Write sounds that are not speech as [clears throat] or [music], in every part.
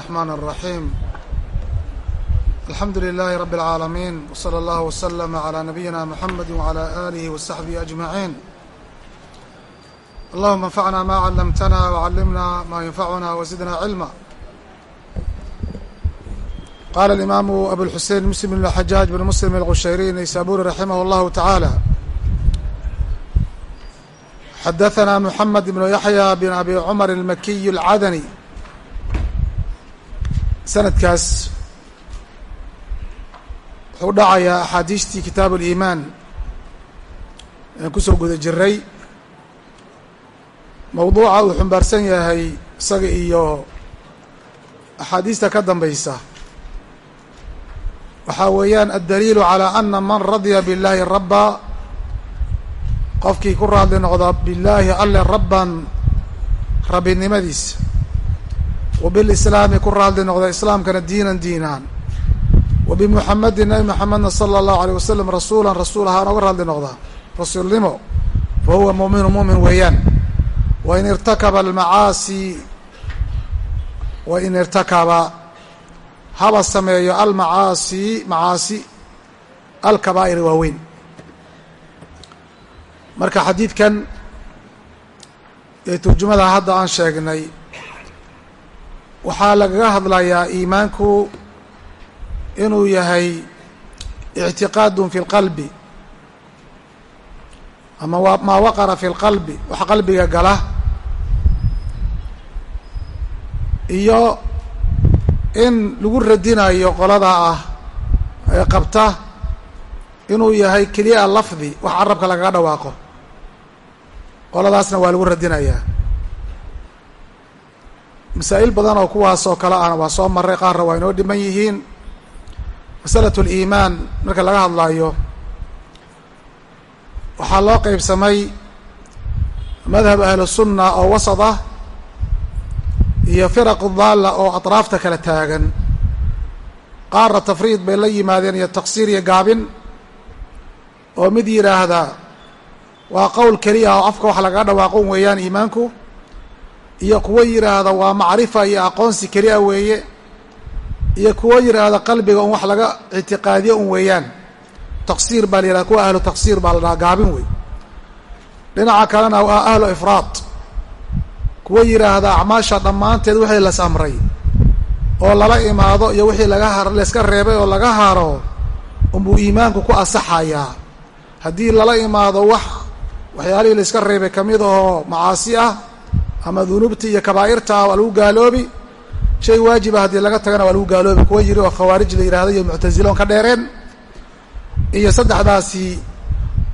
الرحمن الرحيم الحمد لله رب العالمين وصلى الله وسلم على نبينا محمد وعلى آله وصحبه أجمعين اللهم انفعنا ما علمتنا وعلمنا ما ينفعنا وزدنا علما قال الإمام أبو الحسين مسلم بن الحجاج بن مسلم الغشيري نيسابوري رحمه الله تعالى حدثنا محمد بن يحيى بن أبي عمر المكي العدني sanadkaas wuxuu dhacayaa axaadiistii kitaab uliimaan aan ku soo guda jiray. Mawduuca uu xumbaarsan yahay isaga iyo axaadiista ka dambaysa. Waxaa weeyaan addaliilu calaa ana man radya billaahi rabba qofkii ku raadli noqda billaahi alle rabban rabbinimadiisa wbilislaami ku raadli noqda islaamkana diinan diinaan wa bimuxamedin nabi maxamedna sala allahu aleyh wasalam rasuulan rasuul ahaan oga raadli noqda rasuulnimo fa huwa muuminu muumin weeyaan wain irtakaba almacaasi wain irtakaba haba sameeyo almacaasi macaasi alkabaa'ir waaweyn marka xadiidkan ee turjumada hadda aan sheegnay waxaa lagaga hadlayaa iimaanku inuu yahay ictiqaadun fi lqalbi ama maa waqara fi lqalbi wax qalbiga gala iyo in lagu radinayo qolada ah ee qabta inuu yahay keliya lafdi wax carabka lagaga dhawaaqo. Qoladaasna waa lagu radinayaa masaa'il badan oo kuwaas oo kale ahna waa soo maray qaarna waa inoo dhiman yihiin. Masalatu liimaan marka laga hadlayo waxaa loo qeybsamay madhab ahlu sunna oo wasad ah iyo firaqu daalla oo atraafta kala taagan. Qaarna tafriid bay la yimaadeen iyo taqsiir iyo gaabin oo mid yidhaahda waa qowl keliya oo afka wax lagaga dhawaaqon weeyaan iimaanku iyo kuwo yidhaahda waa macrifa iyo aqoonsi keliya weeye. Iyo kuwo yidhaahda qalbiga un wax laga ictiqaadiyo un weeyaan. Taqsiir baa la yihahda kuwa ahlu taqsiir baa la dhahaa gaabin wey dhinaca kalena waa ahlu ifraad. Kuwo yidhaahda acmaasha dhammaanteed wixii las amray oo lala imaado iyo wixii laga layska reebay oo laga haro unbuu iimaanku ku asaxayaa haddii lala imaado wax waxyaalihii layska reebay ka mid ahoo macaasi ah ama dunuubta iyo kabaa'irta ah waa lagu gaaloobi shay waajiba haddii laga tagana waa lagu gaaloobi kuwa yiri oo khawaarij la yihahdo iyo muctaziloon ka dheereen iyo saddexdaasi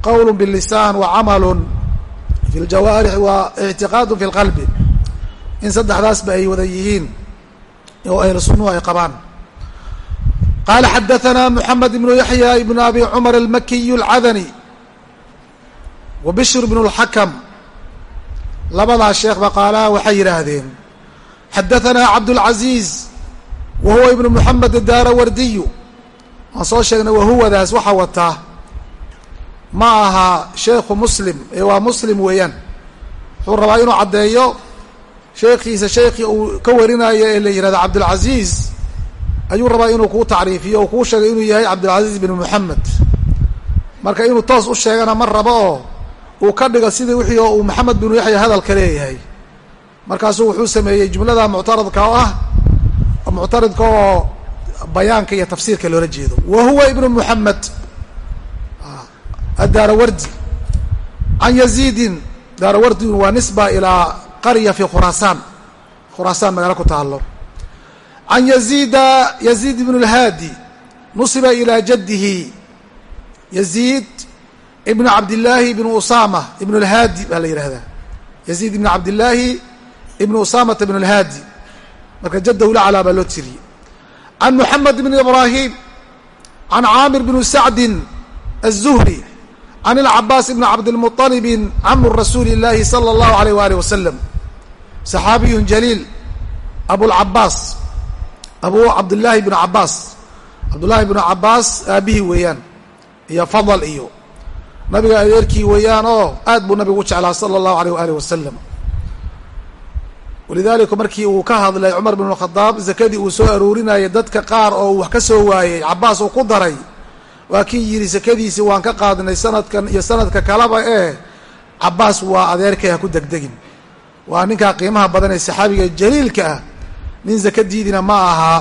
qowlun bilisaan wa camalun fi ljawaarix wa ictiqaadun fi lqalbi in saddexdaasba ay wada yihiin oo ahlu sunnuhu ay qabaan qaala xadaثana moxamed ibnu yaxya ibnu abi cumar almakiy اlcadani wa bishr bn اlxakm labadaas sheekh baqaalaha waxay yidhaahdeen xadahanaa cabdulcaziiz wa huwa ibnu moxamed adaarawardiyu waan soo sheegnay wahuwadaas waxaa wataa ma aha sheekhu muslim ee waa muslim weeyaan. Wuxuu rabaa inuu caddeeyo sheekhiisa sheekhii uu ka warinayo ee la yidhahda cabdulcaziiz ayuu rabaa inuu kuu tacriifiyo uu kuu sheegay inuu yahay cabdulcaziiz bin moxamed marka inuu toos u sheegana ma rabo oo uu ka dhigo sidii wixii uu maxamed binu yaxya hadalka leeyahay. Markaasuu wuxuu sameeyey jumlada muctaradka oo ah muctaridka oo bayaanka iyo tafsiirka loola jeedo. Wa huwa ibnu moxamed addaarawardi can yaziidin daarawardi waa nisba ilaa qarya fi khuraasaan khuraasaan magaalo ku taalo can yaziida yaziid ibn اlhaadi nusiba ilaa jaddihi. Yaziid ibn cabdillaahi ibn usama ibn اlhaadi baa la yihahdaa yaziid ibn cabdillaahi ibn usamata ibn اlhaadi marka jaddahu laclaa baa loo tiriyey can moxamed ibn ibraahim can caamir bn sacdin الzuhri can اlcabaas ibn cabdilmuطalibin camu rasuuli اllahi salى اllahu alayh walih wasalam saxaabiyun jaliil abulcabaas abu cabdillaahi bn cabaas cabdullaahi bnu cabaas aabihii weeyaan iyo fadl iyo nabiga adeerkii weeyaan oo aad buu nabigu u jeclaa sala allahu alayh waaalih wasalam walidaalika markii uu ka hadlay cumar bin khadaab zakadii uu soo aruurinayay dadka qaar oo uu wax ka soo waayey cabaas uu ku daray waa kii yidhi sakadiisii waan ka qaadnay sanadkan iyo sanadka kaleba ee cabaas waa adeerkay ha ku degdegin. Waa ninkaa qiimaha badan ee saxaabiga jaliilka ah. Nin zakadiidina ma aha.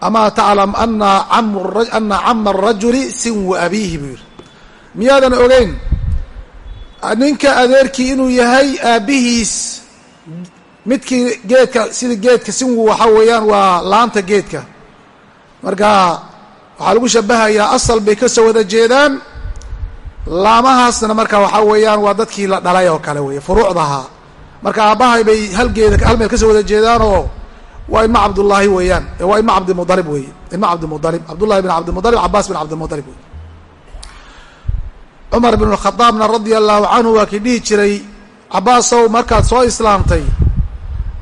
Amaa taclam ana ana cama arajuli sinwu abiihi buu yidhi miyaadan ogeyn? Ninka adeerkii inuu yahay aabbihiis midkii geedka sida geedka sinwu waxa weeyaan waa laanta geedka. Marka waxaa lagu shabahayaa asal bay ka soo wada jeedaan. Laamahaasna marka waxaa weeyaan waa dadkii la dhalay oo kale weeye furuucdahaa marka aabbahay bay halgeeda hal meel ka soo wada jeedaan oo waa ilma cabdullaahi weeyaan waa ilma cabdimualib weeye ilma cabdimualib cabdullahi bin cabdimualib cabaas bin cabdimualib wey cumar bin khadaabna radia allahu canhu waa kii dhihi jiray cabaasow markaad soo islaamtay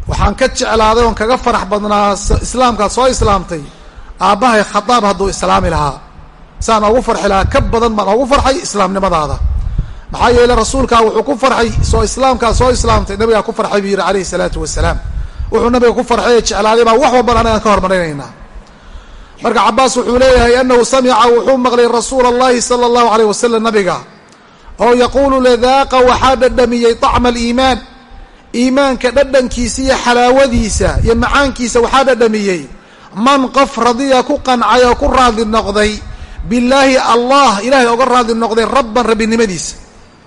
waxaan ka jeclaaday oon kaga farax badnaa islaamkaad soo islaamtay aabbahay khadaab hadduu islaami lahaa. Saan oogu farxi lahaa ka badan baan oogu farxay islaamnimadaada. Maxaa yeele rasuulkaa wuxuu ku farxay soo islaamkaad soo islaamtay nabigaa ku farxay buu yidhi alayhi salaatu wasalaam. Wuxuu nabiga ku farxay ee jeclaaday baa wax walban anagaan ka hormarinaynaa marka cabaas wuxuu leeyahay anahu samica wuxuu maqlay rasuula allahi sala allahu alayh wasalam nabiga oo yaquulu ledaaqa waxaa dhadhamiyey طacma aliimaan. Iimaanka dhadhankiisa iyo xalaawadiisa iyo macaankiisa waxaa dhadhamiyey. Man qof radiya ku qancay oo ku raadli noqday billaahi allah ilaahay oga raadli noqday rabban rabbinimadiisa.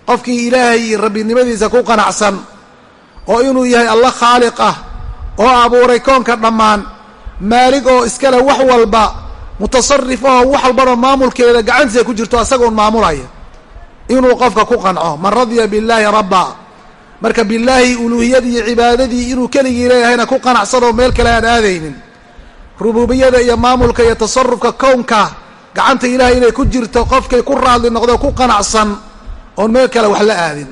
Qofkii ilaahay rabbinimadiisa ku qanacsan oo inuu yahay allah khaaliq ah oo abuuray koonka dhammaan maalig oo iskale wax walba mutasarif oo wax walbana maamulkeeda gacantiisa ku jirto asagoon maamulaya. Inuu qofka ku qanco man radiya billaahi rabba. Marka billaahi uluuhiyadii iyo cibaadadii inuu keligii leeyahayna ku qanacsanoo meel kale aan aadaynin. Rububiyada iyo maamulka iyo tasarufka kownka gacanta ilahay inay ku jirto qofkay ku raadli noqdo ku qanacsan oon meel kale wax la aadin.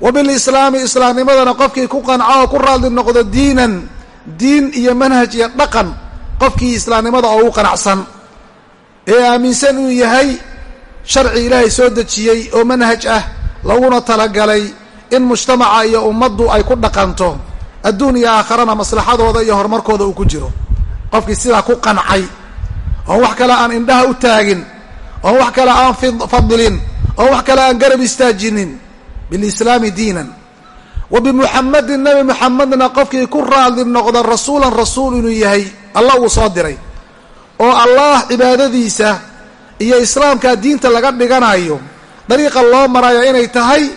Wa bilislaami islaamnimadana qofkii ku qanco oo ku raadli noqdo diinan diin iyo manhaj iyo dhaqan qofkii islaamnimada oo u qanacsan ee aaminsan inuu yahay sharci ilaahay soo dejiyey oo manhaj ah laguna talagalay in mujtamaca iyo ummaddu ay ku dhaqanto. Adduun iyo aakharana maslaxadooda iyo horumarkooda uu ku jiro. Qofkii sidaa ku qancay oon wax kale aan indhaha u taagin oon wax kale aan fadilin oon wax kale aan garab istaajinin bilislaami diinan wa bimuxamedin nabi muxamedna qofkii ku raadli noqda rasuulan rasuul inuu yahay allah uu soo diray oo allah cibaadadiisa iyo islaamkaa diinta laga dhiganayo dariiqa loo marayo inay tahay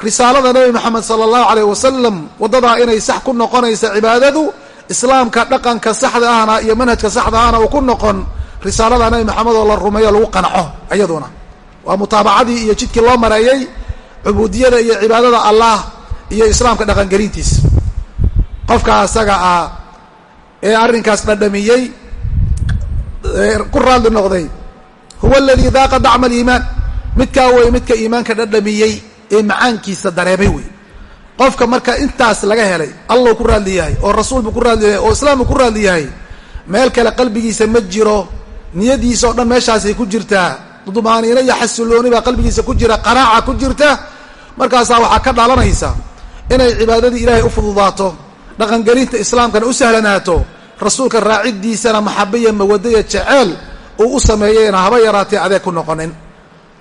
risaalada nebi moxamed sala allahu alayh wasalam waddadaa inay sax ku noqonaysa cibaadadu islaamka dhaqanka saxda ahna iyo manhajka saxda ahna uu ku noqon risaalada nebi moxamed oo la rumeeyo lagu qanco iyaduna waa mutaabacadii iyo jidkii loo mareeyey cubuudiyada iyo cibaadada allah iyo islaamka dhaqangelintiisa qofka asaga ah ee arrinkaas dhadhamiyey ku raadli noqday huwa aladii daaqa dacma aliimaan. Midkaa wey midka iimaanka dhadhamiyey ee macaankiisa dareemay wey. Qofka marka intaas laga helay allau ku raadli yahay oo rasuul buu ku raadli yahay oo islaam buu ku raadli yahay meel kale qalbigiisa ma jiro niyadiisa oo dhan meeshaasay ku jirtaa dumaaniino iyo xasilooni baa qalbigiisa ku jira qanaaca ku jirta markaasaa waxaa ka dhalanaysa inay cibaadadii ilaahay u fududaato dhaqangelinta islaamkana u sahlanaato rasuulka raaciddiisana maxabaiya mawadaya jeceel uu u sameeyeyna haba yaraatee adeeg ku noqonin.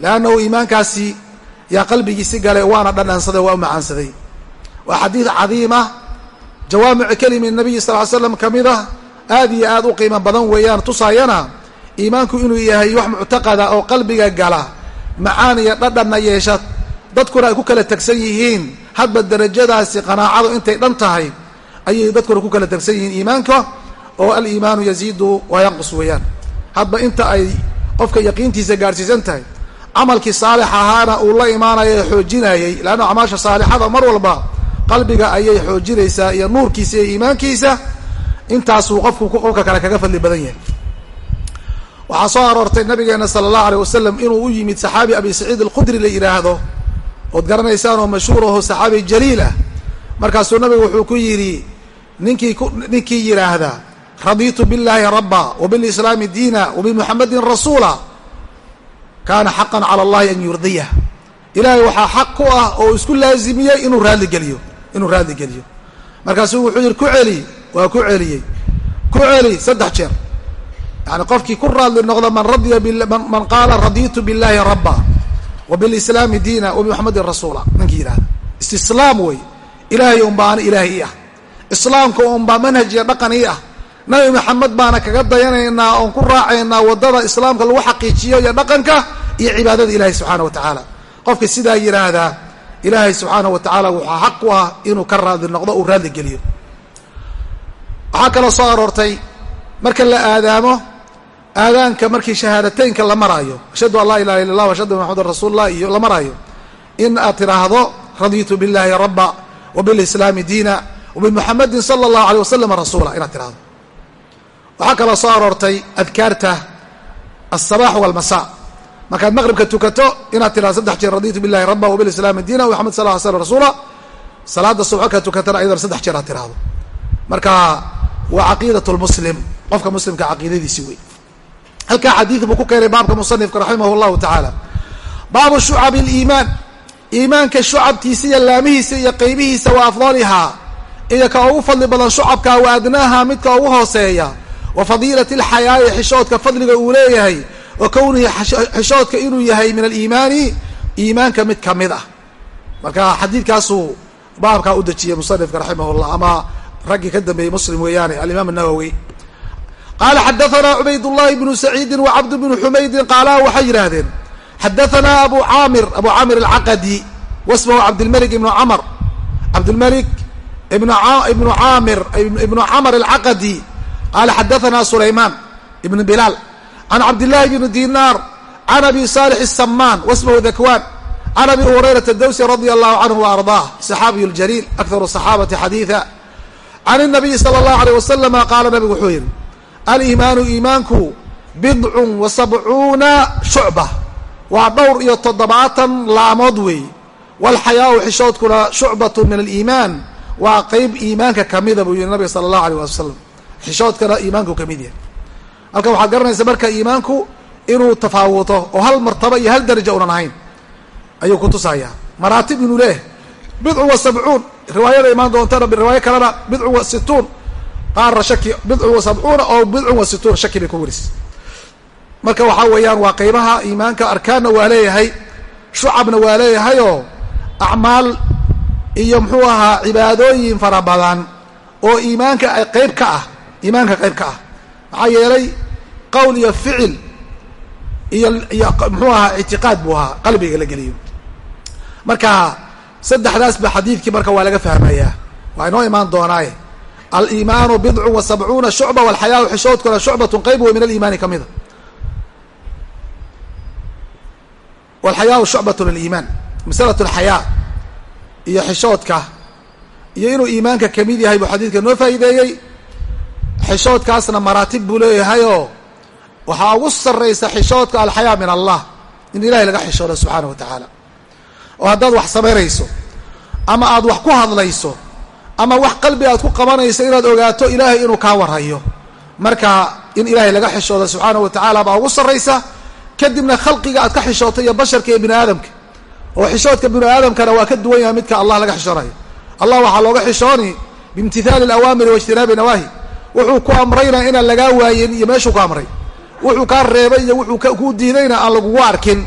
Leannahu iimaankaasi yaa qalbigiisi galay waana dhadhansaday waa u macaansaday. Waa xadiid cadiima jawaamicu kelimi nabiyi sal ly slam ka mid ah aad iyo aad u qiimo badan weeyaan tusaayana iimaanku inuu yahay wax muctaqada oo qalbiga gala macaan iyo dhadhanna yeesha dadkuna ay ku kala tegsan yihiin hadba derajadaasi qanaacadu intay dhan tahay ayay dadkuna ku kala tegsan yihiin iimaanka oo aliimaanu yaziidu waa yanqus weeyaan. Hadba inta ay qofka yaqiintiisa gaadhsiisan tahay camalkii saalix ahaana uu la imaanaya ee xoojinayay leanna acmaasha saalixada mar walba qalbiga ayay xoojinaysaa iyo nuurkiisa iyo iimaankiisa intaasuu qofku qofka kale kaga fadli badan yahay. Waxaa soo aroortay nabigeena sala allahu aleyh wasalam inuu u yimid saxaabi abi saciid alkhudri la yidhaahdo ood garanaysaan oo mashhuur aho saxaabi jaliil ah. Markaasuu nabigu wuxuu ku yidhi ninkii ninkii yidhaahdaa radiitu billaahi rabba wa bilislaami diina wa bimuxamedin rasuula kaana xaqan cala allahi an yurdiyah ilaahay waxaa xaq ku ah oo isku laazimiyey inuu raalligeliyo inuu raalligeliyo markaasuu wuxuu yidhi ku celi waa ku celiyey. Ku celi saddex jeer. Yani qofkii ku raadli noqda man radiya man qaala raditu billahi rabba wa bilislaami diina wa bimuxamedin rasuula. Ninkii yidhahda istislaam wey. Ilaahay unbaana ilaahay i ah. Islaamka unbaa manhaj iyo dhaqan ii ah. Nabi maxamed baana kaga dayanaynaa oon ku raacaynaa waddada islaamka lagu xaqiijiyo iyo dhaqanka iyo cibaadada ilahay subxaana wa tacaala. Qofka sidaa yidhaahdaa ilaahay subxaana wa tacaala waxaa xaq u ah inuu ka raadli noqdo uu raadli geliyo. Waxaa kaloo soo aroortay marka la aadaamo aadaanka markii shahaadateynka la maraayo ashhadu an laa ilaha illa allah ashhadu an maxamedan rasuul lah iyo la maraayo in aad tidhaahdo raditu billahi rabba wa bilislaami diina wa bimuxamedin sala allahu aleyh wasalam rasuula inaad tidhahdo waxaa kaloo soo aroortay adkaarta alsabax walmasa markaad maqribka tukato inaad tidhahdo saddex jeer raditu billahi rabba wa bilislaami diina wa maxamed sal slam rasuula salaada subax markaad tukatana ayadana saddex jeer aad tidhahdo marka waa caqiidat lmuslim qofka muslimka caqiidadiisi wey halkaa xadiid buu ku keenay baabka musanifka raximah llahu tacaala baabu shucab liimaan iimaanka shucabtiisa iyo laamihiisa iyo qeybihiisa wa afdalihaa iyo ka ugu fadli badan shucabka wa adnaaha midka ugu hooseeya. Wa fadiilati alxayaa'i xishoodka fadliga uu leeyahay. Wa kownihi xishoodka inuu yahay min aliimaani iimaanka mid ka mid ah. Marka xadiidkaasuu baabkaa u dejiyey musanifka raximah ama raggii ka dambeeyey muslim weeyaane alimaam الnawowi qaala xadaanaa cubaydllahi bnu saciidin wacabd bnu xumaydin qaala waxay yidhaahdeen xadaanaa abu aamir abu caamir alcaqadi wasmahu cabdilmalik ibnu camr cabdilmalik ibnu amir ibnu camr alcaqadi qaala xadaanaa sulaymaan ibn bilaal can cabdillahi bni dinaar can abi saalix asamaan wasmahu dakwaan can abi hurayrata dawsi radia allahu canhu waardaah saxaabiy ljaliil akharu saxaabati xadiida can nabiyi sala allahu aleyh wasalama qaala nabigu wuxuu yidhi aliimaanu iimaanku bidcun wa sabcuuna shucba waa dhowr iyo toddobaatan laamood weey walxayaau xishoodkuna shucbatu min aliimaan. Waa qeyb iimaanka kamida buu yihi nabiga sala allahu alيyh wasalam xishoodkana iimaanku ka mid yahay. Halkan waxaad garanaysa marka iimaanku inuu tafaawuto oo hal martaba iyo hal daraja unan ahayn ayuu kutusayaa maraatib inuu leeyahay bidcun wa sabcuun riwaayada imaan doontana riwaayo kalena bidcun wa situun qaarna shaki bidcun wa sabcuuna oo bidcun wa situun shaki bay ku weris marka waxaa weeyaan waa qeybaha iimaanka arkaanna waa leeyahay shucabna waa leeyahayoo acmaal iyo muxuu ahaa cibaadooyin fara badan oo iimaanka qeyb ka ah iimaanka qeyb ka ah. Maxaa yeelay qowl iyo ficil iyo iyo muxuu ahaa ictiqaad buu ahaa qalbiga la geliyo. Marka saddexdaas ba xadiidkii marka waa laga fahmayaa waa inoo imaan doonaaye aliimaanu bidcun wa sabcuuna shucba walxayaau xishoodkuna shucbatun qeyb wey min aliimaani ka mida. Walxayaau shucbatun aliimaan masalat alxayaa iyo xishoodka iyo inuu iimaanka ka mid yahay buu xadiidka noo faa'iideeyey. Xishoodkaasna maraatib buu leeyahayoo waxaa ugu sarraysa xishoodka alxayaa min allah in ilahay laga xishoodo subxaana wa tacaala oo haddaad wax samaynayso ama aad wax ku hadlayso ama wax qalbi aad ku qabanayso inaad ogaato ilaahay inuu kaa warhayo marka in ilaahay laga xishooda subxaana wa tacaala baa ugu sarraysa kadibna khalqiga aad ka xishoota iyo basharka iyo bini aadamka oo xishoodka bini aadamkana waa ka duwan yahay midka allah laga xishoonayo allah waxaa looga xishooni biimtithaali alawaamiri waijtinaabi nawaahi wuxuu ku amrayna inaan lagaa waayin iyo meeshuu ku amray. Wuxuu kaa reebay iyo wuxuu kuu diidayna aan lagugu arkin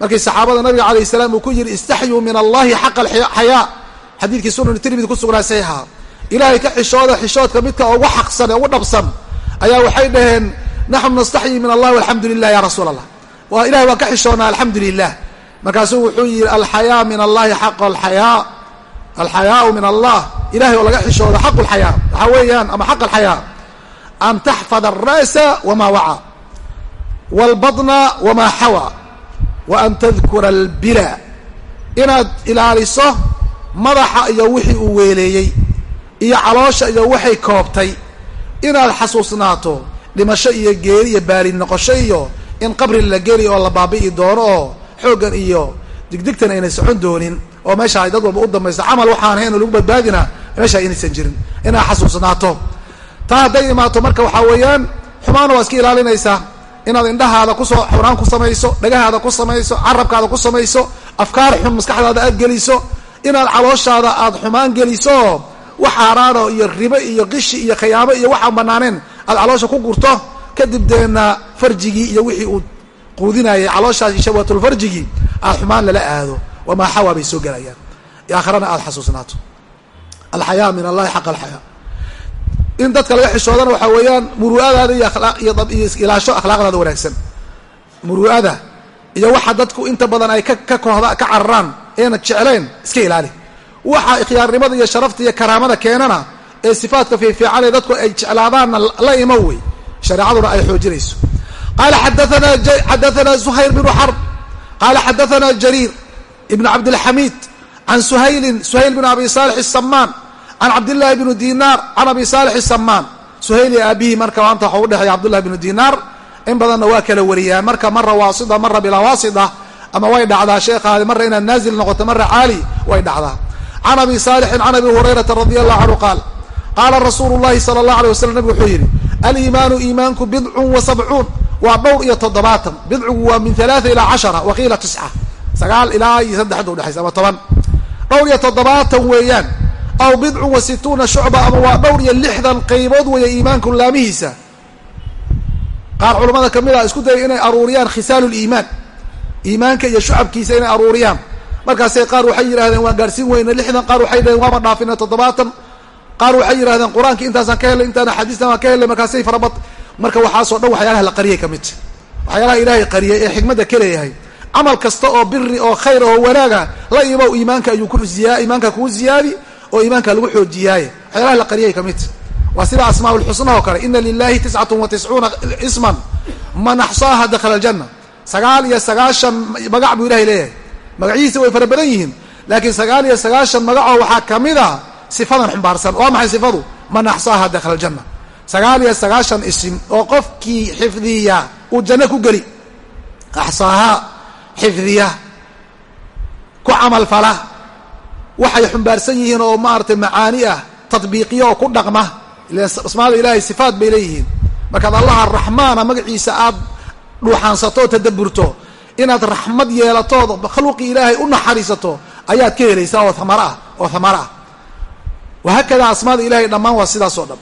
markii saxaabada nabiga calayh salaam uu ku yidhi istaxyuu min allahi xaqa alxayaa xadiidkii sunan tirmidi ku sugnaa saxiixa ilaahay ka xishooda xishoodka midka ugu xaqsan ee ugu dhabsan ayaa waxay dhaheen naxnu nastaxyi min allahi walxamdu lilah ya rasuula allah waa ilahay waan ka xishoonaa alxamdu lilah markaasuu wuxuu yihi alxayaa min allahi xaq alxayaa alxayaau min allah ilahay oo laga xishooda xaq lxayaa waxaa weeyaan ama xaq alxayaa an taxfad alra'sa wama waca wاlbaطna wama xawa wa an tadkura albila inaad ilaaliso madaxa iyo wixii uu weeleeyey iyo caloosha iyo waxay koobtay inaad xasuusnaato dhimasho iyo geeri iyo baali noqosho iyo in qabri la geli oo la baabi'i doono oo xooggan iyo digdigtan aynay socon doonin oo meesha ay dad walba u dambayso camal waxaan hayn oo lagu badbaadina meesha inaysan jirin. Inaad xasuusnaato. Taa hadday imaato marka waxaa weeyaan xumaana waa iska ilaalinaysaa inaad indhahaada ku soo xunaan ku samayso dhagahaada ku samayso carabkaada ku samayso afkaar xun maskaxdaada aad geliso inaad calooshaada aad xumaan geliso wax xaaraano iyo ribo iyo qishi iyo khiyaamo iyo waxaan banaaneen aad caloosha ku gurto kadib deena farjigii iyo wixii uu quudinayay calooshaas shawatulfarjigii aad xumaan lala aado. Wamaa xawaa bay soo gelayaan aakhirana aada xasuusnaato alxayaa min allahi xaqa alxayaa. In dadka laga xishoodana waxaa weeyaan muru'adaada iyo ilaasho akhlaaqdaada wanaagsan. Muru'ada iyo waxa dadku inta badan ay ka kohda ka cararaan eena jecleen iska ilaali. Waxa ikhyaarnimada iyo sharafta iyo karaamada keenana ee sifaadka fiifiicanee dadku ay jeclaadaanna la imo wey shareecaduna ay xoojinayso. Qaala xadaana zuhayr bnu xarb qaala xadaana jariir ibn cabdilxamiid can suhaylin suhayl bn abi saalix isamaan can cabdillaahi bni dinaar can abi saalix isamaan suhayl iyo aabihi marka maanta waxa udhexeeya cabdullahi bnu dinaar in badanna waa kala wariyaan marka mara waasida mara bilaa waasida ama way dhacdaa sheekhaadi marra inaad naazil noqoto mara caali way dhacdaa can abi saalixin can abi hurayrata radi allahu canhu qaal qaala rasuulu llahi sala allah alay waslam nabig wuxuu yidhi aliimaanu iimaanku bidcun wa sabcuun waa dhowr iyo toddobaatan bidcigu waa min alaaa ilaa cashara waqiila tisca sagaal ilaa iyo saddexda udhexaysa ama toban dhowr iyo toddobaatan weeyaan aw bidcun wa situuna shucba ama waa dhowr iyo lixdan qaybood weeya iimaanku laamihiisa qaar culamada ka mid a isku dayay inay aruuriyaan khisaalu liimaan iimaanka iyo shucabkiisa inay aruuriyaan. Markaasay qaar waxay yidhahdeen waan gaarhsiin weyna lixdan qaar waxay dhaheen waama dhaafina toddobaatan. Qaar waxay yidhahdeen qur'aankii intaasaan ka helay intaan axaadiistan ka helay markaasay farabad. Marka waxaasoo dhan waxyaalaha la qariyay ka midta waxyaalaha ilaahay qariyay ee xikmadda ka leeyahay. Camal kasta oo biri oo khayr oo wanaaga la imow iimaanka ayuu ku ziya iimaanka kuu ziyaadi oo iimaanka lagu xoojiyaaye. Waxyaalaha la qariyay ka midta waa sida asmaa oo kale. Ina lilahi tiscatun wa tiscuuna isman. Man axsaaha dakhala aljanna sagaal iyo sagaashan magac buu ilahay leeyahay. Magacihiisa way fara badan yihiin laakiin sagaal iyo sagaashan magacoo waxaa ka mid a sifadan xumbaarsan. Waa maxay sifadu? Man axsaaha dakhala aljanna. Sagaal iyo sagaashan isim oo qofkii xifdiya uu janno ku geli. Axsaaha xifdiya ku camalfala waxay xumbaarsan yihiin oo maaragtay macaani ah tadbiiqiya oo ku dhaqma. Asmaada ilaahay sifaat bay leeyihiin. Markaad allaha raxmaana magaciisa aad dhuuxaansato tadaburto inaad raxmad yeelatood makhluuqii ilaahay u naxariisato ayaad ka helaysaa oo amar ah oo hamaro ah wahaakada asmaada ilahay dhammaan waa sidaas dhan.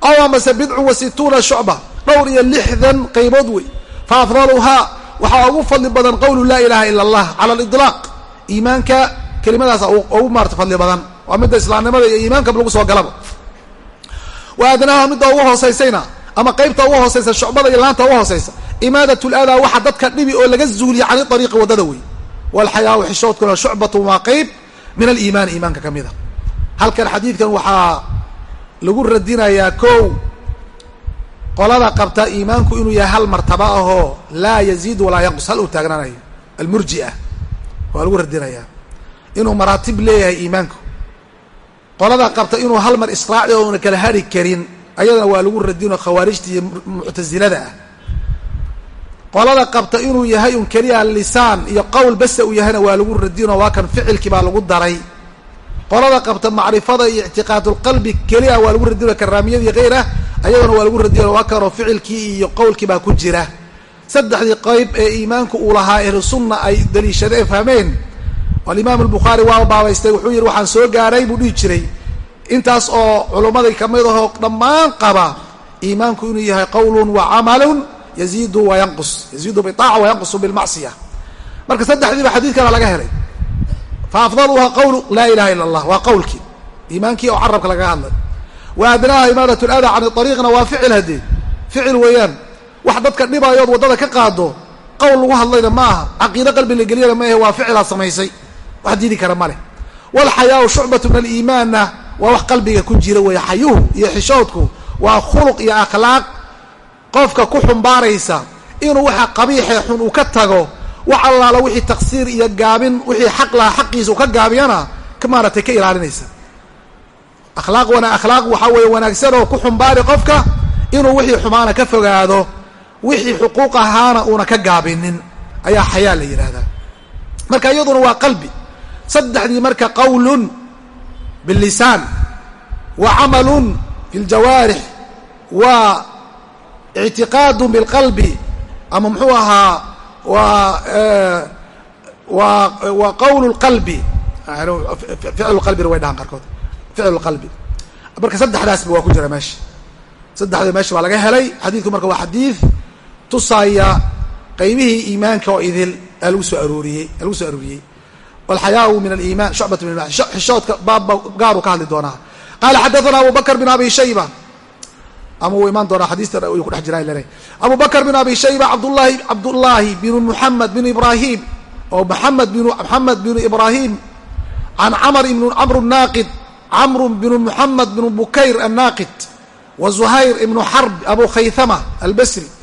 Aw amase bidcun wa situuna shucba dhowr iyo lixdan qaybood wey. Fa afdaluhaa waxaa ugu fadli badan qowlu laa ilaha ila allah cala aliطlaaq iimaanka kelimadaasa ugu maarta fadli badan. Waa midda islaamnimada iyo iimaanka lagu soo galaba wa adnaaha midda ugu hoosaysayna ama qaybta ugu hoosaysa shucbada iyo laanta ugu hoosaysa imaadat ladaa waxa dadka dhibi oo laga zuuliya cani ariiqi waddada wey walxayaau xishoodkuna shucbatun waa qeyb min aliimaani iimaanka ka mida halkan xadiidkan waxaa lagu radinayaa kow qolada qabta iimaanku inuu yahay hal martaba ahoo laa yaziid walaa yanqus hal uu taagnaanayo almurjia waa lagu radinayaa inuu maraatib leeyahay iimaanku. Qolada qabta inuu hal mar israaci oona kala hari karin ayadana waa lagu radinoo khawaarijta iyo muctasilada ah qolada qabta inuu yahay un keliya lisaan iyo qowl basa uu yahayna waa lagu radinoo waa kan ficilkii baa lagu daray. Qolada qabta macrifada iyo ictiqaadulqalbi keliya waa lagu radinoo karaamiyadii keyrah ayadana waa lagu radinoo waa kanoo ficilkii iyo qowlkii baa ku jira. Saddexdii qeyb ee iimaanku uu lahaa ahlu sunna ay daliishadeen fahmeen alimaam albukhaari waa baabaystay wuxuu yidhi waxaan soo gaaray buu dhihi jiray. Intaas oo culummadii ka mid ahoo dhammaan qaba iimaanku inuu yahay qowlun wa camalun yaziidu wa yanqus yaziidu biaaca wa yanqusu bilmacsiya marka saddexdiiba xadiidkana laga helay. Fa afdaluha qowlu laa ilaha ila allah waa qowlkii iimaankii oo carabka lagaga hadlay. Wa adnaaha imaadat lada can ariiqna waa ficil haddee ficil weeyaan. Wax dadka dhibaayo ood waddada ka qaado qowl lagu hadlayna ma aha. Caqiide qalbi la geliyana ma ahe waa ficilaad samaysay. Wax diidi kara ma leh. Walxayaau shucbatu min aliimaanna waa wax qalbiga ku jira weeye xayuhu iyo xishoodku waa khuluq iyo akhlaaq qofka ku xumbaaraysa inuu waxa qabiixee xun uu ka tago wax allaala wixii taqsiir iyo gaabin wixii xaq lahaa xaqiisa uu ka gaabiyana ka maaratay ka ilaalinaysa. Akhlaaq wana akhlaaq waxaa weeye wanaagsan oo ku xumbaari qofka inuu wixii xumaana ka fogaado wixii xuquuq ahaana uuna ka gaabinin ayaa xayaa la yidhaahdaa marka iyaduna waa qalbi. Saddexdii marka qowlun biاllisaan wa camalun fi ljawaarix wa ictiqaadu bilqalbi ama muxuu ahaa waa waa waa qowl lqalbi ficlu qalbina way dhahaan qaarkood ficlu lqalbi marka saddexdaasba waa ku jira meesha saddexda meesha baa laga helay xadiidku marka waa xadiid tusaaya qaybihii iimaanka oo idil aa lagu soo arooriyey aa lagu soo arooriyey walxayaau min aliiman shucbat min iman xishoodka baabba gaaru ka hadli doonaa qaala xadathana abu bakr bin abi shayba ama wuu imaan doonaa xadiista uu ku dhex jiraa lena abu bakr bin abi shayba abdulahi cabdullaahi binu muxamed bin ibrahim oo maxamed bin maxamed binu ibrahim can camr ibn camr naaqid camr binu muxamed binu bukayr annaaqid wa zuhayr ibnu xarb abu khaythama albasri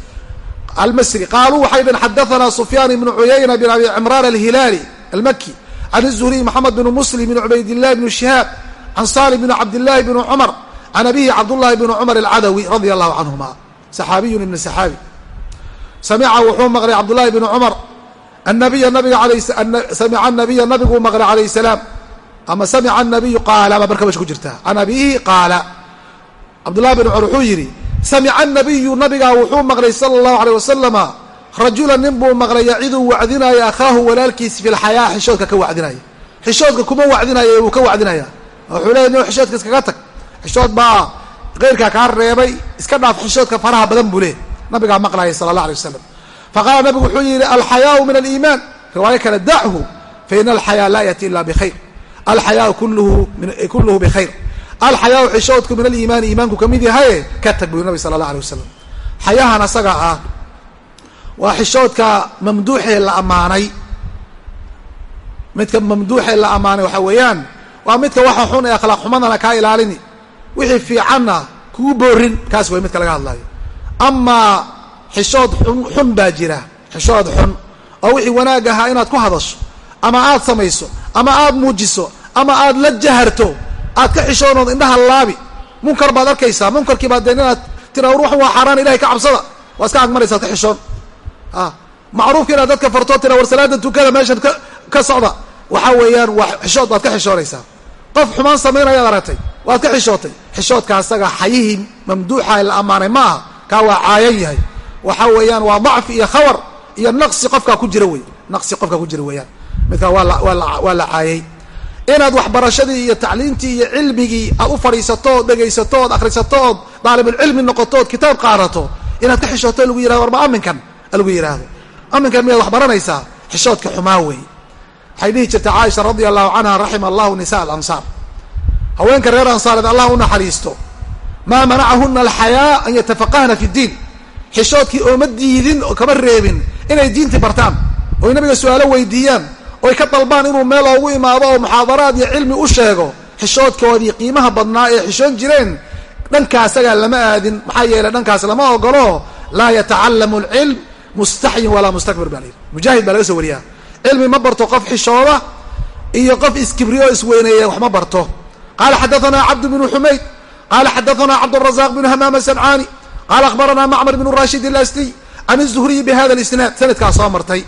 almasri. Qaaluu waxay dhaheen xadathana sufyaan ibnu cuyayna bin abi cimraan alhilaali almaki can الzuhriy mxamed bn muslim bn cubaydillahi bn shihaab can salim bn cabdillahi bn cumar can abihi cabdullahi bn cumar alcadawi radia allahu canhuma saxaabiyun ibn saxaabi samica wuxuu maqlay cabdullahi bn cumar anabiya nabiga samica anabiya nabiguu maqlay calayh salaam ama samica anabiyu qaala baa marka meesha ku jirta can abihi qaala cabdullahi bn cumar wuxuu yidhi samica anabiyu nabigaa wuxuu maqlay sala allahu aleyh wasalama rajulan nin buu maqlay yaciduu wacdinaya akhaahu walaalkiisi fi lxayaa xishoodka ka wacdinaya xishoodka kuma wacdinaya wuu ka wacdinaya wuxuu leeya nin xishoodka iskaga tag xishood baa keyrkaa kaa reebay iska dhaaf xishoodka faraha badan buu leeh nabigaa maqlaya sala allah alay wasalam faqaala nabigu wuxuu yidhi alxayaau min aliimaan. Riwaayo kale dachu faina alxayaa laa yati ila bikhayr alxayaau kulluhu bikhayr alxayaau xishoodku min aliimaani iimaanku ka mid yahaye ka tag buu nabi sala allah alay wasalam xayahan asaga ah waa xishoodka mamduuxee la ammaanay. Midka mamduuxee la ammaanay waxaa weeyaan waa midka waxa xun ee akhlaaq xumadana kaa ilaalini wixii fiicanna kugu boorin kaas way midka laga hadlayo amaa xishood xun baa jira xishood xun oo wixii wanaag ahaa inaad ku hadasho ama aad samayso ama aad muujiso ama aad la jaharto aad ka xishoonood indhaha laabi munkar baad arkaysaa munkarkii baad dee inaad tira ruuxan waa xaaraan ilahay ka cabsada. Waa iska agmaraysaad ka xishoon. Macruufka inaad dadka fartoo tira war salaada tukada meeshan ka socda. Waxaa weeyaan waa xishood baad ka xishoonaysaa. Qof xumaan samaynayaad aragtay waad ka xishootay. Xishoodka asaga xayihii mamduuxa la ammaanay ma aha kaa waa caayan yahay. Waxaa weeyaan waa dacfi iyo khawar iyo naqsi qofkaa ku jira wey naqsi qofkaa ku jira weeyaan. Midkaa waa la caayay. Inaad waxbarashadii iyo tacliimtii iyo cilmigii aad u fadhiisato ood dhegaysato daalibulcilmi noqoto kitaab qaadato inaad ka xishooto lagu yiraahdo warma aminkan lagu yidhaahdo aminkan miyaad wax xishoodka xumaa wey waxay dhihi jirtay caaisha radia allahu canha raxima allahu nisa alansaar haweenka reer ansaareed allah u naxariisto. Maa manacahuna alxayaa an yatafaqahna fi ddiin xishoodkii ooma diidin oo kama reebin inay diintii bartaan oy nabiga su'aalo weydiiyaan oy ka dalbaan inuu meel oogu imaado oo muxaadaraad iyo cilmi u sheego. Xishoodkoodii qiimaha badnaa ee xishoon jireen dhankaasagaa lama aadin maxaa yeelay dhankaas lama ogolo laa yatacalamu alcilm mustaxyin walaa mustakbir baa la yidhi. Mujaahid baa laga soo wariyaa. Cilmi ma barto qof xishooda iyo qof iskibriyo isweyneeya wax ma barto qaala xadaثana cabd bnu xumayd qaala xadaثana cabdالrazaq bn hamaama samcaani qaala akhbarana macmar bn rashid اlasliy can الzuhriyi bihada اlisnaad sanadkaa soo martay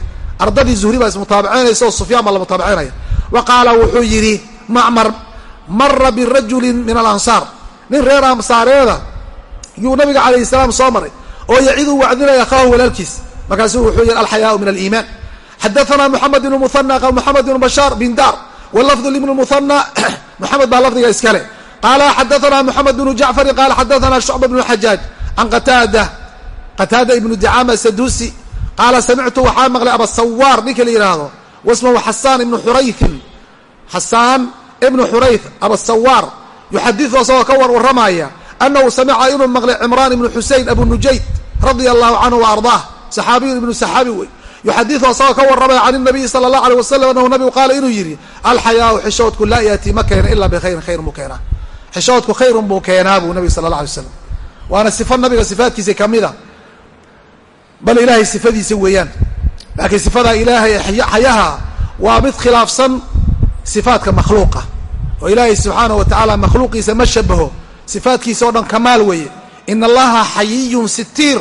ardadii zuhri baa ismutaabicinaysa oo sufyaan baa la mutaabicinaya wa qaala wuxuu yidhi macmar mara birajuli min alansaar nin reer ansaareeda yuu nabiga calayh salaam soo maray oo yaciduu wacdinaya akhaahu walaalkiis markaasuu wuxuu yihi alxayaau min aliimaan xadaثana moxamed ibn muhana moxamed ibn bashaar bin dar wlafdu ibn muhana maxamed baa lafdiga iskale qaala xadaanaa moxamed bnu jacfari qaala xadaanaa shucba bnu xajaaj can qataada qataada ibnu dicaama sadusi qaala samictu waxaa maqlay abasawaar ninka la yidhaahdo wasmahu xasaan ibnu xurayfin xasaan ibnu xurayf abasawaar yuxadiu asagoo ka warwarramaya anahu samica inuu maqlay cimraan ibnu xuseyn abu nujayd radia allahu canhu wa ardaah saxaabiyu ibnu saxaabi wey yuxadiu isagoo ka warramay can nabiyi sala allah alay wasalam anahu nabigu qaala inuu yidhi alxayaau xishoodku laa yaati ma keena ilaa bikhayrin khayr buu keenaa. Xishoodku khayrun buu keenaa buu nabiga sala alla alay waslam waana sifo nabiga sifaadkiisa kamida bal ilaahay sifadiisa weeyaan. Laakiin sifadaa ilaahay xayaha waa mid khilaafsan sifaadka makhluuqa. Oo ilaahay subxaanah wa tacaala makhluuqiisa ma shabaho. Sifaadkiisa oo dhan kamaal weeye. In allaha xayiyun sitiir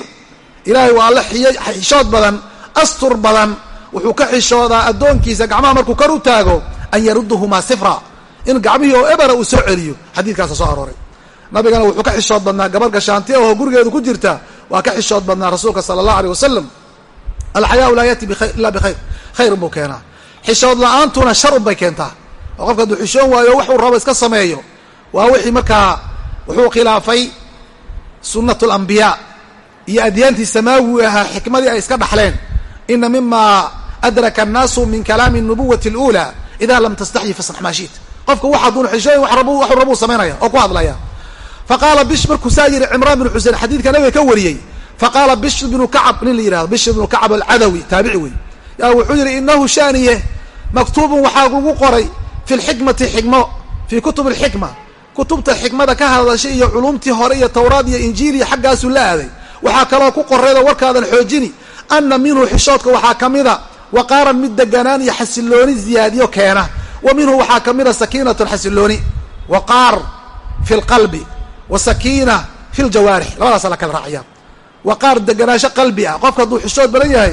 ilaahay waa alla xishood badan astur badan wuxuu ka xishoodaa addoonkiisa gacmaha markuu kor u taago an yaruduhumaa sifra. In gacmihii oo ebera uu soo celiyo xadiidkaasa soo arooray. Nabigana wuxuu ka xishood badnaa gabar gashaanti ahoo gurigeedu ku jirta waa ka xishood badnaa rasuulka sala allahu aleyh wasalam alxayaau laa yati illa bikhayr khayrun buu keenaa. Xishood la'aantuna sharun bay keentaa. Oo qofka hadduu xishoon waayo waxuu rabo iska sameeyo. Waa wixii markaa wuxuu khilaafay sunnat alambiyaa iyo adyaantii samaawi ahaa xikmadii ay iska dhaxleen ina mima adraka annaasu min kalaami nubuwati اlأulى ida lam tastaxyi fasnax maa shit qofka waxaadun xishoyn waxu rabuu samaynaya oo ku hadlaya faqaala bish markuu saa yiri cimraan binu xusein xadiidka nabiga ka wariyey faqaala bishr binu kacab nin la yihahdo bishr binu kacab alcadawi taabici wey yaa wuxuu yihi inahu shaniye maktuubun waxaa lagu qoray fi lxikmati xikmo fii kutub alxikma kutubta xikmada ka hadashay iyo culumtii hore iyo tawraad iyo injiil iyo xaggaasuu la aaday waxaa kaloo ku qoreedoo warkaadan xoojini ana minhu xishoodka waxaa ka mida waqaaran mid deganaan iyo xasilooni ziyaadiyo keena wa minhu waxaa ka mida sakiinatun xasilooni waqaar fi lqalbi wa sakiina fi ljawaarix labadaasa la kala raaciya waqaar deganaansho qalbi ah qofka hadduu xishood badan yahay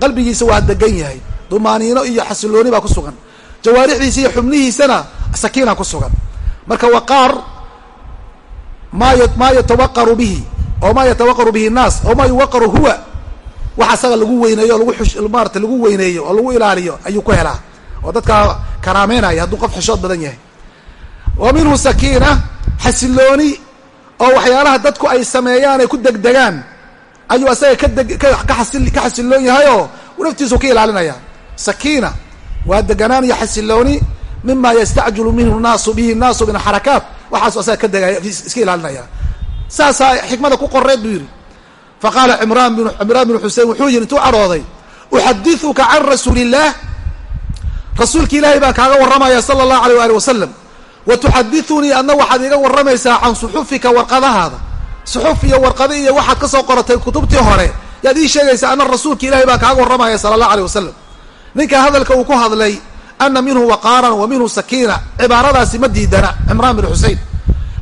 qalbigiisa waa degan yahay dumaaniino iyo xasilooni baa ku sugan jawaarixdiisa iyo xubnihiisana sakiina ku sugan marka waqaar maa maa yatawaqaru bihi oo maa yatawaqaru bihi nnaas oo maa yuwaqaru huwa wax asaga lagu weyneeyo o lagu maarata lagu weyneeyo oo lagu ilaaliyo ayuu ku helaa. Oo dadkaa karaameynaya hadduu qof xishood badan yahay. Wa minhu sakiina xasilooni oo waxyaalaha dadku ay sameeyaan ay ku degdegaan ayuu asaga kadeg ka xasiloon yahay oo naftiisu ka ilaalinaya. Sakiina waa deganaan iyo xasilooni mima yastacjilu minhu naasu bihi naasu min axarakaat waxaasu asaga ka degaya iska ilaalinaya. Saasaa xikmada ku qoreed buu yidhi faqaala imraan binu xusein wuxuu yihi intuu cadhooday uxadiuka can rasuuli illaah rasuulki ilaahay baa kaaga warramaya sala allahu aleyh waali wasalam wa tuxadiunii adna waxaad iiga warramaysaa can suxufika warqadahaada suxuf iyo warqada iyo waxaad ka soo qoratay kutubtii hore yaad ii sheegaysaa ana rasuulka ilahay baa kaaga warramaya sala allah aleyh wasalam ninka hadalka uu ku hadlay ana minhu waqaaran wa minhu sakiina cibaaradaasi ma diidana cimraan bin xusein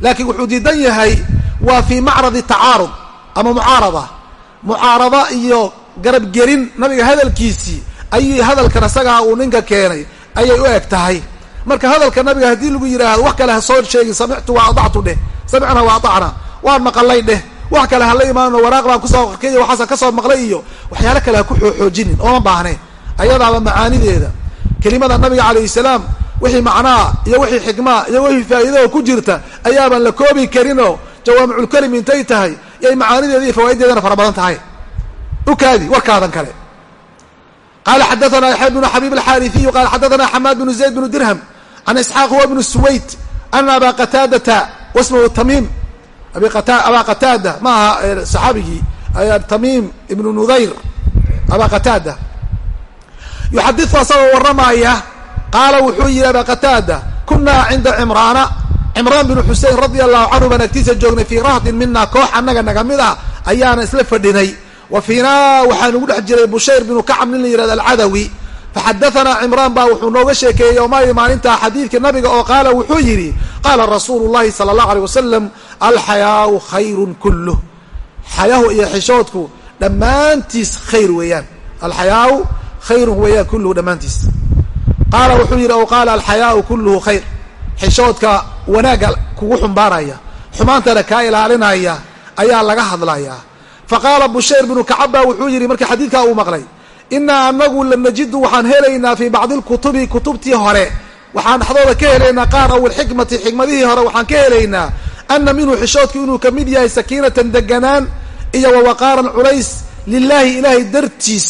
laakiin wuxuu diidan yahay waa fii macradi tacaarud ama mucaarada. Mucaarada iyo garabgerin nabiga hadalkiisii ayay hadalkan isagaa uu ninka keenay ayay u eg tahay. Marka hadalka nabiga haddii lagu yidhaahdo wax kale ha soo sheegin samictu wa adactu dheh samicna wa atacna waan maqalay dheh wax kale hala imaano waraaq baan ku soo arkay waxaasan ka soo maqlay iyo waxyaalo kale ha ku xooxoojinin ooma baahne. Ayadaaba macaanideeda kelimada nabiga calayhi salaam wixii macnaa iyo wixii xikmaa iyo wixii faa'iidaoo ku jirta ayaabaan la koobi karinoo jawaamiculkelim intay tahay yay macaanideeda iyo fawaaiddeedana fara badan tahay. Ukaadi warkaadan kale. Qala xadaana yaxya bnu xabiib alxaariثiyu qala xadaana xamaad bnu zayd bnu dirham can isxaaq huwa bnu suwayt ana aba qataadata wasmahu tamiim. Abaa qataada ma aha saxaabigii tamiim ibnu nudayr aba qataada. Yuxadiu asagoo warramaya qaala wuxuu yihi aba qataada kunaa cinda cimraana cimraan binu xusein radia allahu canhu baan agtiisa joognay fii rahdin mina koox annaga naga mid ah ayaana isla fadhinay. Wa fiinaa waxaa nagu dhex jiray bushayr binu kacab nin la yihahdo alcadawi. Faxadaanaa cimraan baa wuxuu nooga sheekeeyey yowmaadi maalintaa xadiidka nabiga oo qaala wuxuu yidhi qaala rasuulu llahi sala allahu aleyh wasalam alxayaau khayrun kulluh. Xayahu iyo xishoodku dhammaantiis khayr weeyaan. Alxayaau khayrun weeyaan kulluhu dhammaantiis. Qaala wuxuu yidhi ow qaala alxayaau kulluhu khayr xishoodka wanaagga kugu xumbaaraya xumaantana kaa ilaalinaya ayaa laga hadlayaa fa qaala bushayr binu kacab baa wuxuu yidhi markii xadiidkaa uu maqlay inaa anagu lanajidu waxaan helaynaa fii bacdi lkutubi kutubtii hore. Waxaan dhexdooda ka helaynaa qaar aw ilxikmati xikmadihii hore waxaan ka helaynaa ana minhu xishoodku inuu ka mid yahay sakiinatan deganaan iyo wa waqaaran culays lilaahi ilaahay dartiis.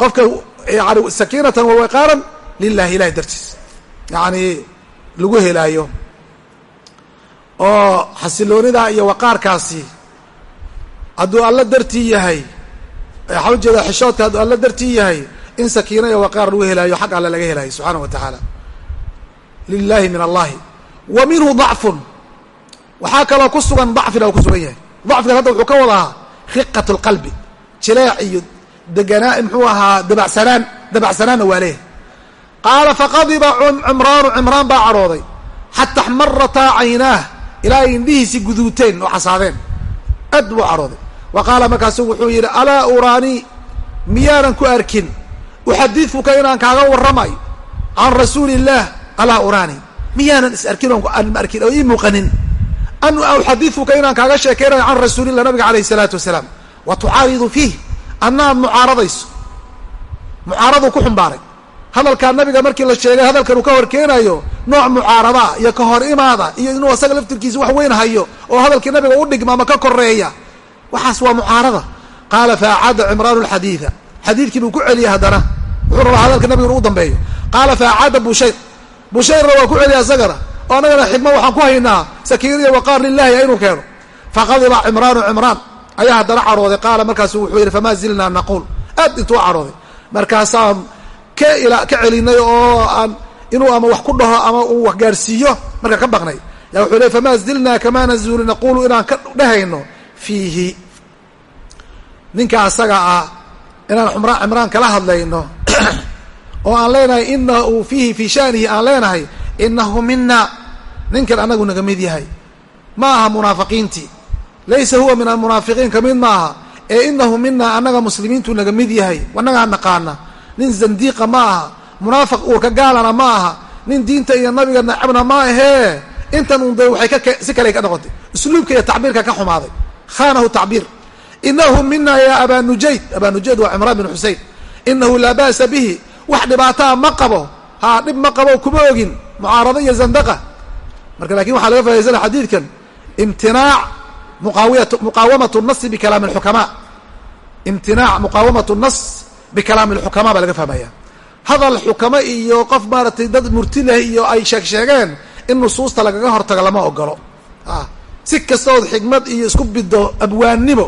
Qofka yani sakiinatan wa waqaaran lilahi ilahay dartiis. Yacni lagu helaayo. Oo xasiloonidaa iyo waqaarkaasi hadduu alla dartii yahay waxaa u jeedaa xishoodka hadduu alla dartii yahay in sakiino iyo waqaar lagu helaayo xag alle laga helaayo subxaana wa tacaala. Lilahi min allahi wa minhu dacfun. Waxaa kaloo ku sugan dacfina uu ku sugan yahay. Dacfigan hadda wuxuu ka wadaa riqat lqalbi jileec iyo deganaa muxuu ahaa dabacsanaan dabacsanaanna waa leeyahay qaala faqadiba cimraanu cimraan baa cadhooday xata xmarataa caynaah ilaa indhihiisii guduuteen oo casaadeen aad buu cadhooday wa qaala markaasu wuxuu yidhi alaa uraanii miyaanan ku arkin uxadifuka inaan kaaga warramay can rasuuli illaah alaa uraanii miyaanan is arkin oon aan arkin oo ii muuqanin an uxadifuka inaan kaaga sheekeynayo can rasuulillah nabiga calayhi isalaatu wasalaam wa tucaaridu fiih adna aad mucaaradayso mucaaraduu ku xumbaaray hadalkaa nabiga markii la sheegay hadalkan uu ka hor keenayo nooc mucaarada iyo ka hor imaada iyo inuu asaga laftirkiisa wax weyn hayo oo hadalkii nabiga u dhigma ama ka koreeya waxaas waa mucaarada. Qaala faacada cimraanu lxadiida xadiidkii buu ku celiyey haddana. Wuxuu rabaa hadalka nabiga inu u dambeeyo. Qaala faacada bushayr bushayrna waa ku celiya isagana oo annagana xigmo waxaan ku haynaa sakiiriya waqaar lilahi inuu keeno. Faqadiba cimraanu cimraan. Ayaa haddana cadhooday qaala markaasu wuxuu yidhi famaa zilnaa naquul. Aad intuu cadhooday markaasaan ka celinay oo aan inuu ama wax ku dhaho ama uu wax gaarsiiyo marka ka baqnay. Ya wuxuu ley famaa zilnaa kamaa nazulu naqulu inaan ka dhehayno fiihi. Ninka asaga ah inaan cimraan kala hadlayno [clears throat] oo aan leenahay inahu fiihi fii shanihi aan leenahay inahu mina ninkan anagu naga mid yahay. Ma aha munaafiqiintii. Laysa huwa min almunaafiqiin ka mid ma aha. Ee inahu mina annaga muslimiintu naga mid yahay. Annagaa naqaana nin zandiiqa ma aha munaafiq uurka gaalana ma aha nin diinta iyo nabiga nacabna ma ahee. Intan un day waxay ka si kale ka noqotay. Usluubka iyo tacbiirka ka xumaaday. Khanahu tacbiir. Inahu mina ya abaa nujayd. Abaa nujayd waa cimraan bin xusein inahu laa ba'sa bihi. Wax dhibaataa ma qabo. Haa dhib ma qabo kuma ogin. Mucaarado iyo zandaqa. Marka laakiin waxaa laga faaidaysana xadiidkan. Imtinaac muqaawamatu nasi bikalaami alxukamaa. Imtinaac muqaawamatu nas bikalaami alxukamaa baa laga fahmaya. Hadal xukamo iyo qof maaratay dad murti leh iyo ay sheeg sheegeen in nusuusta lagaga hortago lama ogolo si kastood xikmad iyo isku bido abwaannimo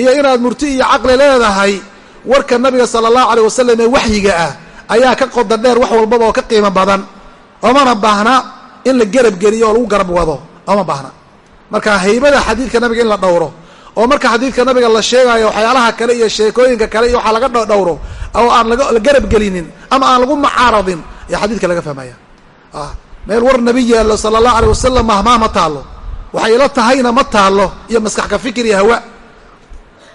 iyo inaad murti iyo caqli leedahay warka nabiga sala allahu aleyh wasalam ee waxyiga ah ayaa ka qoda dheer wax walbaba oo ka qiimo badan. Oomana baahna in la garab geliyo oo lagu garab wado. Ooma baahna. Marka haybada xadiidka nabiga in la dhowro oo marka xadiidka nabiga la sheegayo waxyaalaha kale iyo sheekooyinka kale iyo waxaa laga dhowro oo aan la garab gelinin ama aan lagu macaaradin ayaa xadiidka laga fahmaya. Meel war nabi yaallo sala allahu aleyh wasalam mahmaa ma taalo waxay ila tahayna ma taalo iyo maskax ka fikir iyo hawa.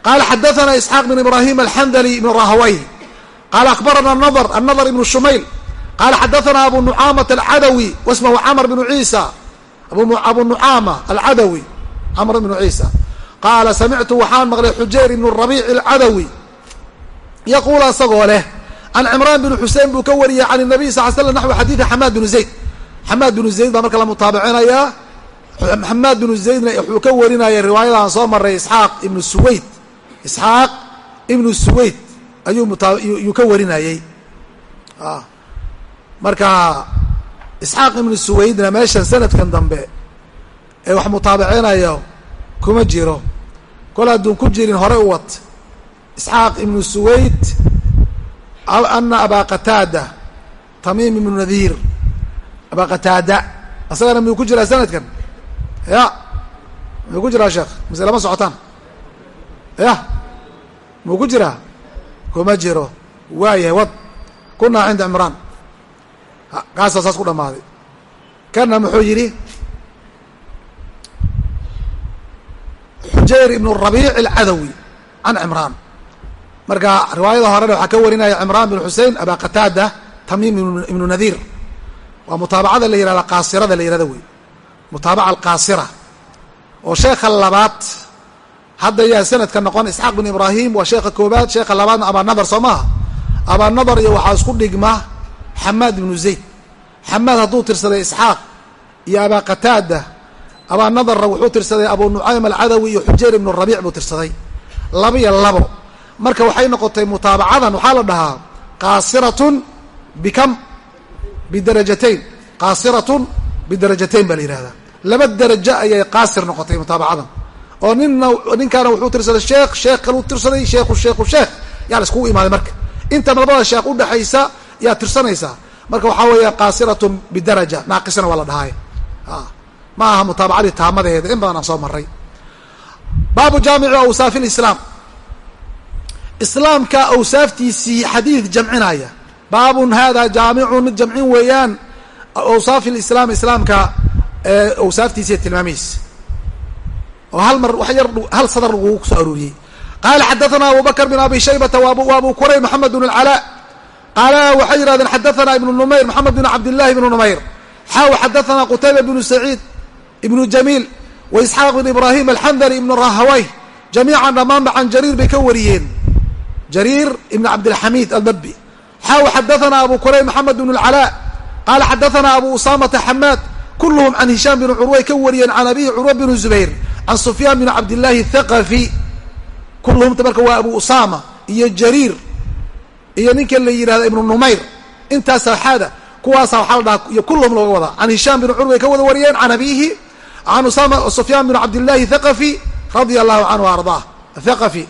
Qala xadaثna isxaaq bn ibrahim alxandli ibn rahaway qala akbarana nadr annadr ibn shumayl. Qala xadaثna abu nucaamata alcadawi wasmahu camr bnu ciisa. Abu nucaama alcadawi camr bnu ciisa qaala samictu waxaan maqlay xujayr ibn rabiic alcadawi. Yaquul asagoo leh can cimraan bn xusein buu ka wariyey can الnabiy sal l slam naxwi xadiidi xamaad bnu zayd. Xamaad bnu zayd baa marka la mutaabicinayaa. Xamaad bnu zaydna wuxuu ka warinaya riwaayadaan soo maray isxaaq ibnu suwayd. Isxaaq ibnu suwayd ayuu mutayuu ka warinayey marka isxaaq ibnu suwaydna meeshan sanadkan dambe ee wax mutaabicinayo kuma jiro kol hadduun ku jirin hore u wad. Isxaaq ibnu suwayd ana abaa qataada tamiim ibnu nadiir. Abaa qataada asagana miyuu ku jiraa sanadkan? Ya miyuu ku jiraa sheekh? Mise lama socotaan? Ya muu ku jiraa? Kuma jiro. Waayahay wad. Kunaa cinda cimraan. Kaasaa saas ku dhammaaday. Kana muxuu yidhi xujayr ibn rabiic alcadawi can cimraan marka riwaayada horena waxaa ka warinaya cimraan bin xusein aba qataada tamiim ibnu nadiir. Waa mutaabacada la yihahda qaasirada la yihahda wey. Mutaabaca alqaasira. Oo sheekha labaad. Hadda yaa sanadka noqon isxaaq bin ibraahim waa sheekha koobaad sheekha labaadna abaanadar soo maaha? Abaanadar iyo waxaa isku dhigma xamaad ibnu zayd. Xamaad hadduu tirsaday isxaaq iyo abaa abaanadarna wuxuu tirsaday abu nucaym alcadawi iyo xujayr ibnu rabiic buu tirsaday. Laba labo. Marka waxay noqotay mutaabacadan waxaa la dhahaa qaasiratun bikam? Bidarajatayn qaasiratun bidarajatayn baa la yihahdaa laba darajo ayay qaasir noqotay mutaabacadan. Oo nina ninkaana wuxuu tirsaday sheekh sheekh kaluu tirsaday sheekhu sheekhu sheekh. Yaa la iskugu imaaday marka. Inta labada sheekh udhexaysa yaa tirsanaysaa. Marka waxaa weeya qaasiratun bidaraja naaqisana waa la dhahaay ma aha mutaabacadii taamadeeda in badan aan soo maray baabu jaamici awsaaf lislaam islaamka awsaaftiisii xadiid jamcinaya. Baabun hada jaamicun mid jamcin weeyaan awsaaf lislaam islaamka awsaaftiisiiyo tilmaamihiisa oo hal mar wax yar hal sadar lagugu soo aruuriyey. Qaala xadaana abu bakr bn abi shaybata wabu kuray maxamed bn اcalaa qaala waxay yihahdeen xadaana ibnu numayr maxamed bn cabd lahi numayr. Xaw xadaana qutayba bnu saciid ibnu jamiil wa isxaaq bn ibrahim alxandari ibnu rahaway jamiican dhammaanba can jariir bay ka wariyeen. Jariir ibn cabdilxamiid albabi xaw xadathana abu kurayb maxamed bn اlcalaa qaala xadathana abu usamata xamaad kulluhum can hishaam bn curway ka wariyeen can abihi curwa bn zubayr can sufyaan bn cabdillahi thaqafi. Kulluhumta marka waa abu usama iyo jariir iyo ninka la yidhahda ibnu numayr. Intaas axaada kuwaasa waxaa la dhahaa iyo kulluhum looga wadaa. Can hishaam bin curway ka wada wariyeen can abiihi usama sufyaan bin cabdillahi thaqafi radia allahu canhu ardaah thaqafi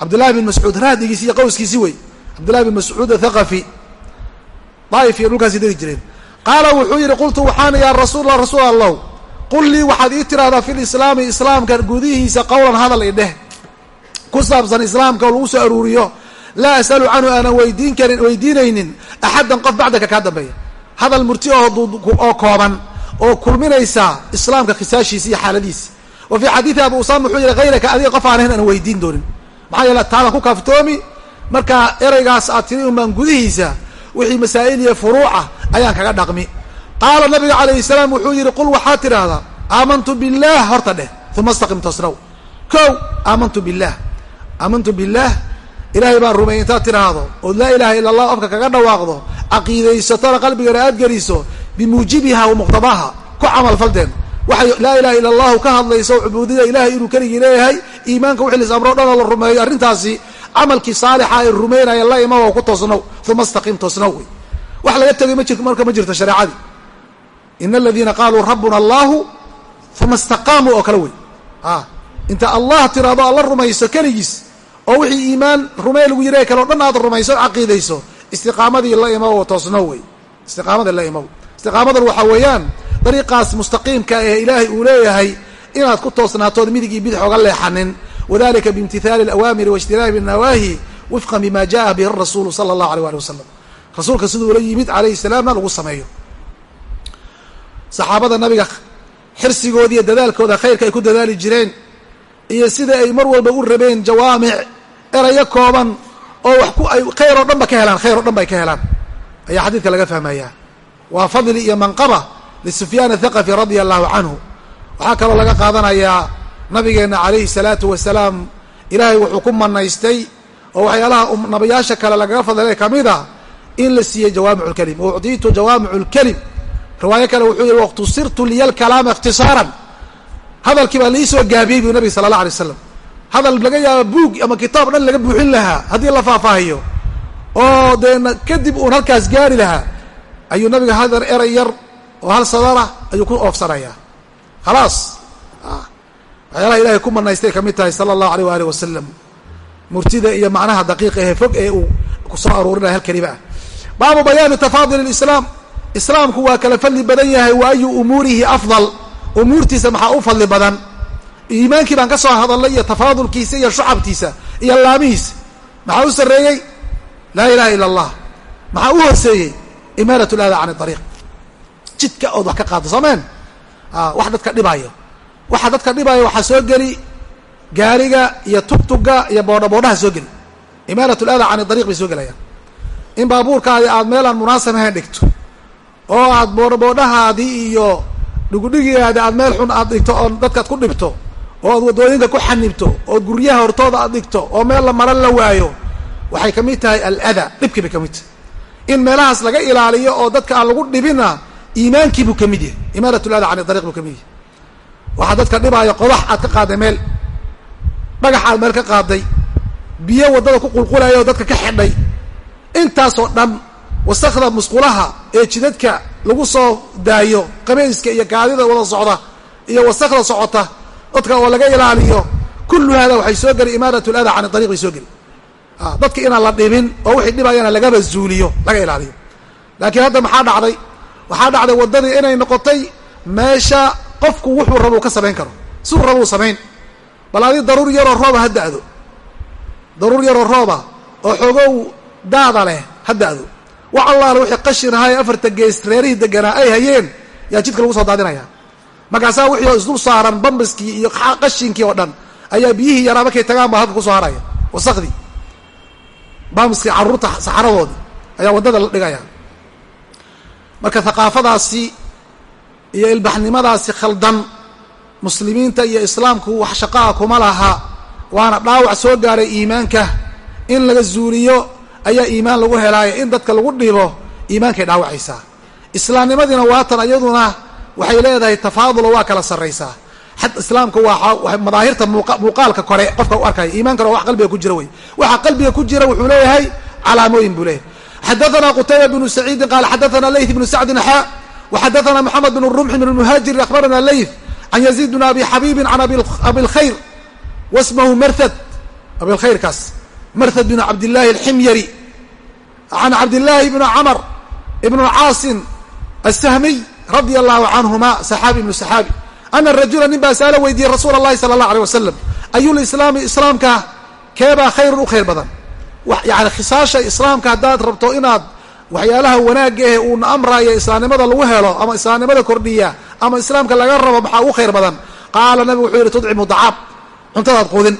cabdillahi bin mascuud raadigiisi iyo qowskiisi wey cabdillahi bin mascuud athaqafi daaif iyo dhulkaasi degi jireen qaala wuxuu yidhi qultu waxaana yaa rasuulla rasuul allah qul lii waxaad ii tiraahdaa fi lislaami islaamka gudihiisa qowlan hadal idheh ku saabsan islaamka oo lagu soo aruuriyo laa asalu canhu aanan weydiin karin weydiinaynin axaddan qof bacdaka kaa dambeeya hadal murti oo kooban oo kulminaysa islaamka khisaashiisa iyo xaaladiisa wa fii xadiidi abu usama wuxuu yihi hayraka adiga qof aan ahayn aan weydiin doonin. Maxaa yeele taadan ku kaaftoomi marka ereygaas aad tiri unbaan gudihiisa wixii masaa'il iyo furuuca ayaan kaga dhaqmi. Qaala nabiga calayhi salaam wuxuu yihi qul waxaad tidhaahdaa aamantu billaah horta dheh uma istaqim tasnaw kow aamantu billaah aamantu billaah ilaahay baan rumeeyey intaad tidhaahdo ood laa ilaha illa allah afka kaga dhawaaqdo caqiidaysatona qalbigana aad geliso bimuujibiha wa muqtadaaha ku camal falteen waxay laa ilaha illa allahu ka hadlayso cubuudiyada ilahay inuu keligii leeyahay iimaanka wixii lis amro dhanoo la rumeeyo arrintaasi camalkii saalixa ay rumeynaya la ima ku toosnow uma istaqim toosnow wey wax laga tegay ma jir marka ma jirto shareecadii ina aladiina qaaluu rabbuna allahu uma istaqaamuu oo kale wey inta allah tiraado alla rumayso keligiis oo wixii iimaan rumey lagu yiraha kale o dhan aad rumayso o caqiidayso istiqaamadii la imow istiqaamadan waxaa weeyaan dariiqaas mustaqiimka ee ilaahay uu leeyahay inaad ku toosnaatood midig iyo bidix oga leexanin. Wadalika biimtithaali alawaamiri waijtinaabi annawaahi wifqan bima jaءa bihi rasuulu sala allahu alيyh ali wasalam rasuulka siduu la yimid calayhi salaamna lagu sameeyo. Saxaabada nabiga xirsigooda dadaalkooda khayrka ay ku dadaali jireen iyo sida ay mar walba u rabeen jawaamic erayo kooban oo wax ku ay khayr oo dhan ba ka helaan khayr o dhan ba ka helaan. Ayaa xadiidka laga fahmayaa waa fadli iyo manqaba lisufyaan athaqafi radia allahu canhu waxaa kaloo laga qaadanayaa nabigeenna calayhi salaatu wasalaam. Ilaahay wuxuu ku manaystay oo waxyaalaha nabiyaasha kale lagaga fadlay ka mid a in la siiyey jawaamicu lkelim ucdiitu jawaamicu lkelim riwaayo kale wuxuu yihi waqtusirtu liya alkalaama ikhtisaaran. Hadalkii baa liisoo gaabiyey bu nabiga sala allah alay waslam hadal laga yaaba buug ama kitaab dhan laga buuxin lahaa haddii la faahfaahiyo. Oo deena kadib uun halkaas gaari lahaa ayuu nabiga hadar eray yar oo hal sadarah ayuu ku oofsanayaa. Khalaas. Waxyaalaha ilahay ku manaystay ka mid tahay sala allahu aleyh waaalih wasalam murtida iyo macnaha daqiiqa ee fog ee uu ku soo aruurinaya hal ah baabu bayaani tafaadul lislaam islaamku waa kala fadli badan yahay wa ayu umuurihi afdal. Umuurtiisa maxaa u fadli badan? Iimaankii baan ka soo hadalnay iyo tafaadulkiisa iyo shucabtiisa iyo laamihiisa. Maxaa u sarreeyey? Laa ilaha illa allah. Maxaa u hooseeyey imaalat lada can ariiq jidka ood wax ka qaado soomeen wax dadka dhibaayo. Waxa dadka dhibaayo waxaa soo geli gaariga iyo tugtuga iyo boodha boodhaha soo geli. Imaalat lada can ariiq bay soo gelayaan. In baabuurkaadi aad meel aan munaasab ahayn dhigto oo aad boodha boodhahaadii iyo dhigudhigigaadi aad meel xun aad dhigto oo dadkaad ku dhibto oo aad waddooyinka ku xanibto oo guryaha hortooda aad dhigto oo meel la maran la waayo waxay ka mid tahay alada dhibkii bay ka mid tahay in meelahaas laga ilaaliyo oo dadka aan lagu dhibina iimaankii buu ka mid yahay. Imaarat lada can ariiq buu ka mid yahay. Waxaa dadka dhibaayo qodax aad ka qaaday meel. Dhagax aad meel ka qaaday. Biyo waddada ku qulqulaya oo dadka ka xidhay. Intaasoo dhan wasakda musqulaha ee jidadka lagu soo daayo qabayska iyo gaadida wada socda iyo wasakda socota dadka oo laga ilaaliyo kullu hada waxay soo geli imaarat lada can ariiq bay soo geli dadka inaan la dhibin oo wixii dhibayana lagaba zuuliyo laga ilaaliyo. Laakiin hadda maxaa dhacday? Waxaa dhacday waddadii inay noqotay meesha qofku wuxuu rabuu ka samayn karo. Suu rabuu samayn. Bal adi daruur yaroo rooba ha da'do daruur yaroo rooba oo xoogow daada leh ha da'do wax allaala wixii qashin ahaa ee afarta gees reerihii deganaa ay hayeen yaa jidka lagu soo daadinaya. Markaasaa wixii oo isdul saaran bambaskii iyo qashinkii oo dhan ayaa biyihii yaraa markay tagaan baa halka ku soo haraya. Wasakdii bambaskii carruurta saxaradoodii ayaa waddada la dhigaya. Marka thaqaafadaasi iyo ilbaxnimadaasi khaldan muslimiinta iyo islaamku wax shaqaa kuma laha waana dhaawac soo gaaray iimaanka. In laga zuuliyo ayaa iimaan lagu helaayo in dadka lagu dhibo iimaankay dhaawacaysaa. Islaamnimadiina waatan iyaduna waxay leedahay tafaadulo waa kala sarraysaa xad islaamka waa muuqaalka kore qofka u arkaya. Iimaankana wa qalbiga ku jira wey. Waxa qalbiga ku jira wuxuu leeyahay calaamooyin buu leeyahay. Xadaana qutayba bnu saciidin qaala xadaana layth bnu sacdin xa waxadaana moxamed bn rumxi bn muhaajiri akhbarana layth can yaziid bn abi xabiibin can abilkhayr wasmahu marthad. Abilkhayrkaas marthad bn cabdillahi alximyari can cabdillaahi bni camr ibn caasin asahmiy radia allahu canhuma saxaabi ibnu saxaabi ana rajula nin baa sa'alo weydiiyey rasuula allahi sala allah alay wasalam ayulislaami islaamka keebaa khayrun u khayr badan yani khisaasha islaamka haddaad rabto inaad waxyaalaha wanaagga ehe uuna amraayo islaamnimada lagu helo ama islaamnimada kordhiya ama islaamka laga rabo maxaa ugu khayr badan qaala nabigu wuxuu yidhi tudcimu dacaab cuntadaad quudin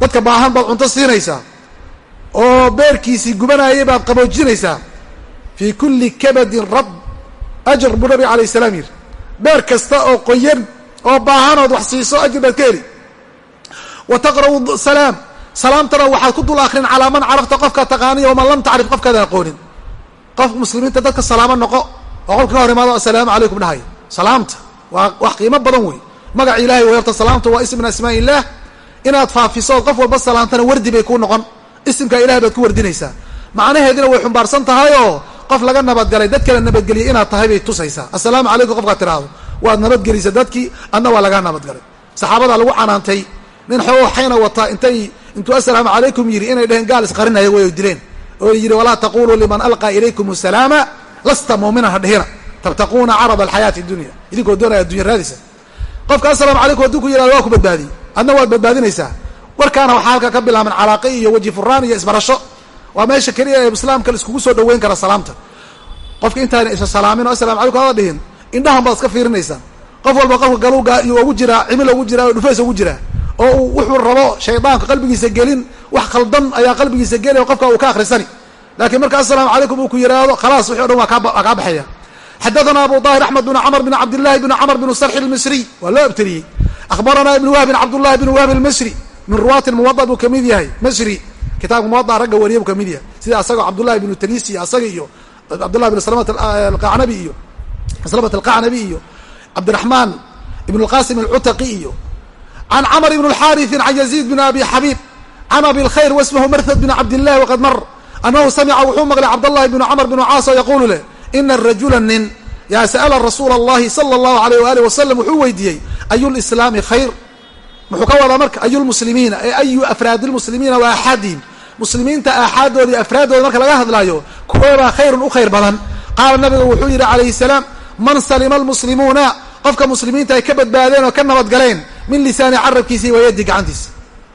dadka baahan baad cunto siinaysaa oo beerkiisii gubanayay baad qaboojinaysaa fii kulli kabadin rab ajr buu nabig alayh salaam yidhi beer kasta oo qoyan oo baahanood wax siiso ajir baad ka heli. Wa taqra'u salaam. Salaamtana waxaad ku dul akrin calaa man carafta qofka taqaaniya waman lam tacrif qofkaadan aqoonin. Qof muslimiinta dadka salaamo noqo oo qolka ka hor imaado assalaamu calaykum dhahay. Salaamta waa wax qiimo badan wey magaca ilahay way horta salaamta waa ism min asmaa illaah inaad faafiso qof walba salaamtana wardi bay kuu noqon. Isimkaa ilahay baad ku wardinaysaa. Macnaheedina way xumbaarsan tahay oo qof laga nabadgalay dad kala nabadgeliyay inaad tahay bay tusaysaa. Assalaamu calaykum qofkaad tiraahdo waad nabadgelisa dadkii adna waa lagaa nabadgalay. Saxaabadaa lagu canaantay nin xoo xayna wataa intay intuu assalaamu calaykum yidhi inay dheheen gaal isqarinaya way dileen. Oo yidhi walaa taquluu liman alqaa ilaykum asalaama lasta muuminan ha dhihina. Tabtaquuna carada alxayaati dunya. Idinkoo doonaya addunya raadisa. Qofka assalaamu calaykum hadduu ku yihahdo waa ku badbaadiyey. Adna waad badbaadinaysaa. Warkaana waxaa halka ka bilaaban calaaqi iyo weji furaan iyo isbarasho waa meesha keliya ee islaamka laiskugu soo dhaweyn kara salaamta. Qofka intaana isa salaamin oo asalamu calaykum ada dhihin indhahan baad iska fiirinaysaan. Qof walba qofka galuga iyo ugu jiraa cimila ugu jiraa dhufays ugu jiraa oo wuxuu rabo shaydaanka qalbigiisa gelin wax khaldan ayaa qalbigiisa gelay oo qofka uu ka akhrisani. Laakiin marka assalaamu calaykum uu ku yidhaahdo khalaas wixi o dhan waa kaa baxaya. Xadathana abu daahir axmed bn camr bn cabdillahi bn camr bn sarxi lmisriy waa loo abteriyey akhbarana ibn wahbin cabdullahi bn wahb almisri min ruwaati muwada buu ka mid yahay misri kitaabka muwada ragga wariya buu kamid yahay sida asagoo cabdullahi bnu tanisi asaga iyo cabdullahi bn slamt alqacnabi iyo slamt alqacnabi iyo cabdiraxmaan ibn اlqasim alcutaqi iyo can cmr ibn اlxariثi can yaziid bn abi xabiib can abi اlkhayr wasmhu marhad bn cabdillahi waqad mar anahu samica wuxuu maqlay cabdallahi bn cmr bn caas oo yaquulu leh ina rajula nin yaa sa'la rasuula اllahi salى اllahu alayh waalih wasalam wuxuu weydiiyey ayu lislaami khayr Muxuu ka wadaa marka ayu lmuslimiina ee ayu afraadi lmuslimiina wa axaadihim muslimiinta aaxaadooda iyo afraaddooda marka laga hadlaayo kuweebaa khayrun u khayr badan. Qaala nabiga wuxuu yidhi calayhi salaam man salima almuslimuuna? Qofka muslimiinta ay ka badbaadeen oo ka nabadgaleen min lisaani carabkiisa iyo wayaddi gacantiisa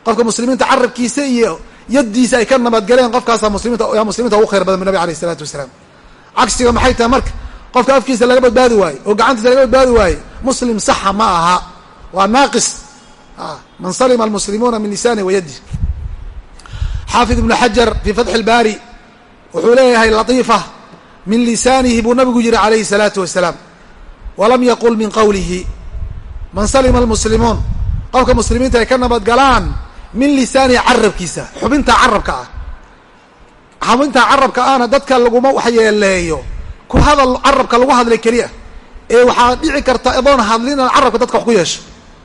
qofka muslimiinta carabkiisa iyo yaddiisa ay ka nabadgaleen qofkaasa muslimiinta yaa muslimiinta ugu khayr badan bu nabig alayh isalaatu wasalaam. Cagsiga maxay tahay marka qofka afkiisa laga badbaadi waaye oo gacantiisa laga badbaadi waaye muslim saxa ma aha. Waa naaqis Ah, man salima almuslimuuna min lisani wayadi xaafid ibnu xajar fii fatxi ilbaari wuxuu leeyahay latiifa min lisaanihi buu nabigu yiri calayhi salaatu wasalaam walam yaqul min qawlihi man salima almuslimuun qofka muslimiinta ay ka nabadgalaan min lisaanihi carabkiisa xubinta carabka ah. Xubinta carabka ahna dadka laguma waxyeeleeyo. Ku hadal carabka lagu hadlay keliya ee waxaa dhici karta adoon hadlin aan carabka dadka wax ku yeesho.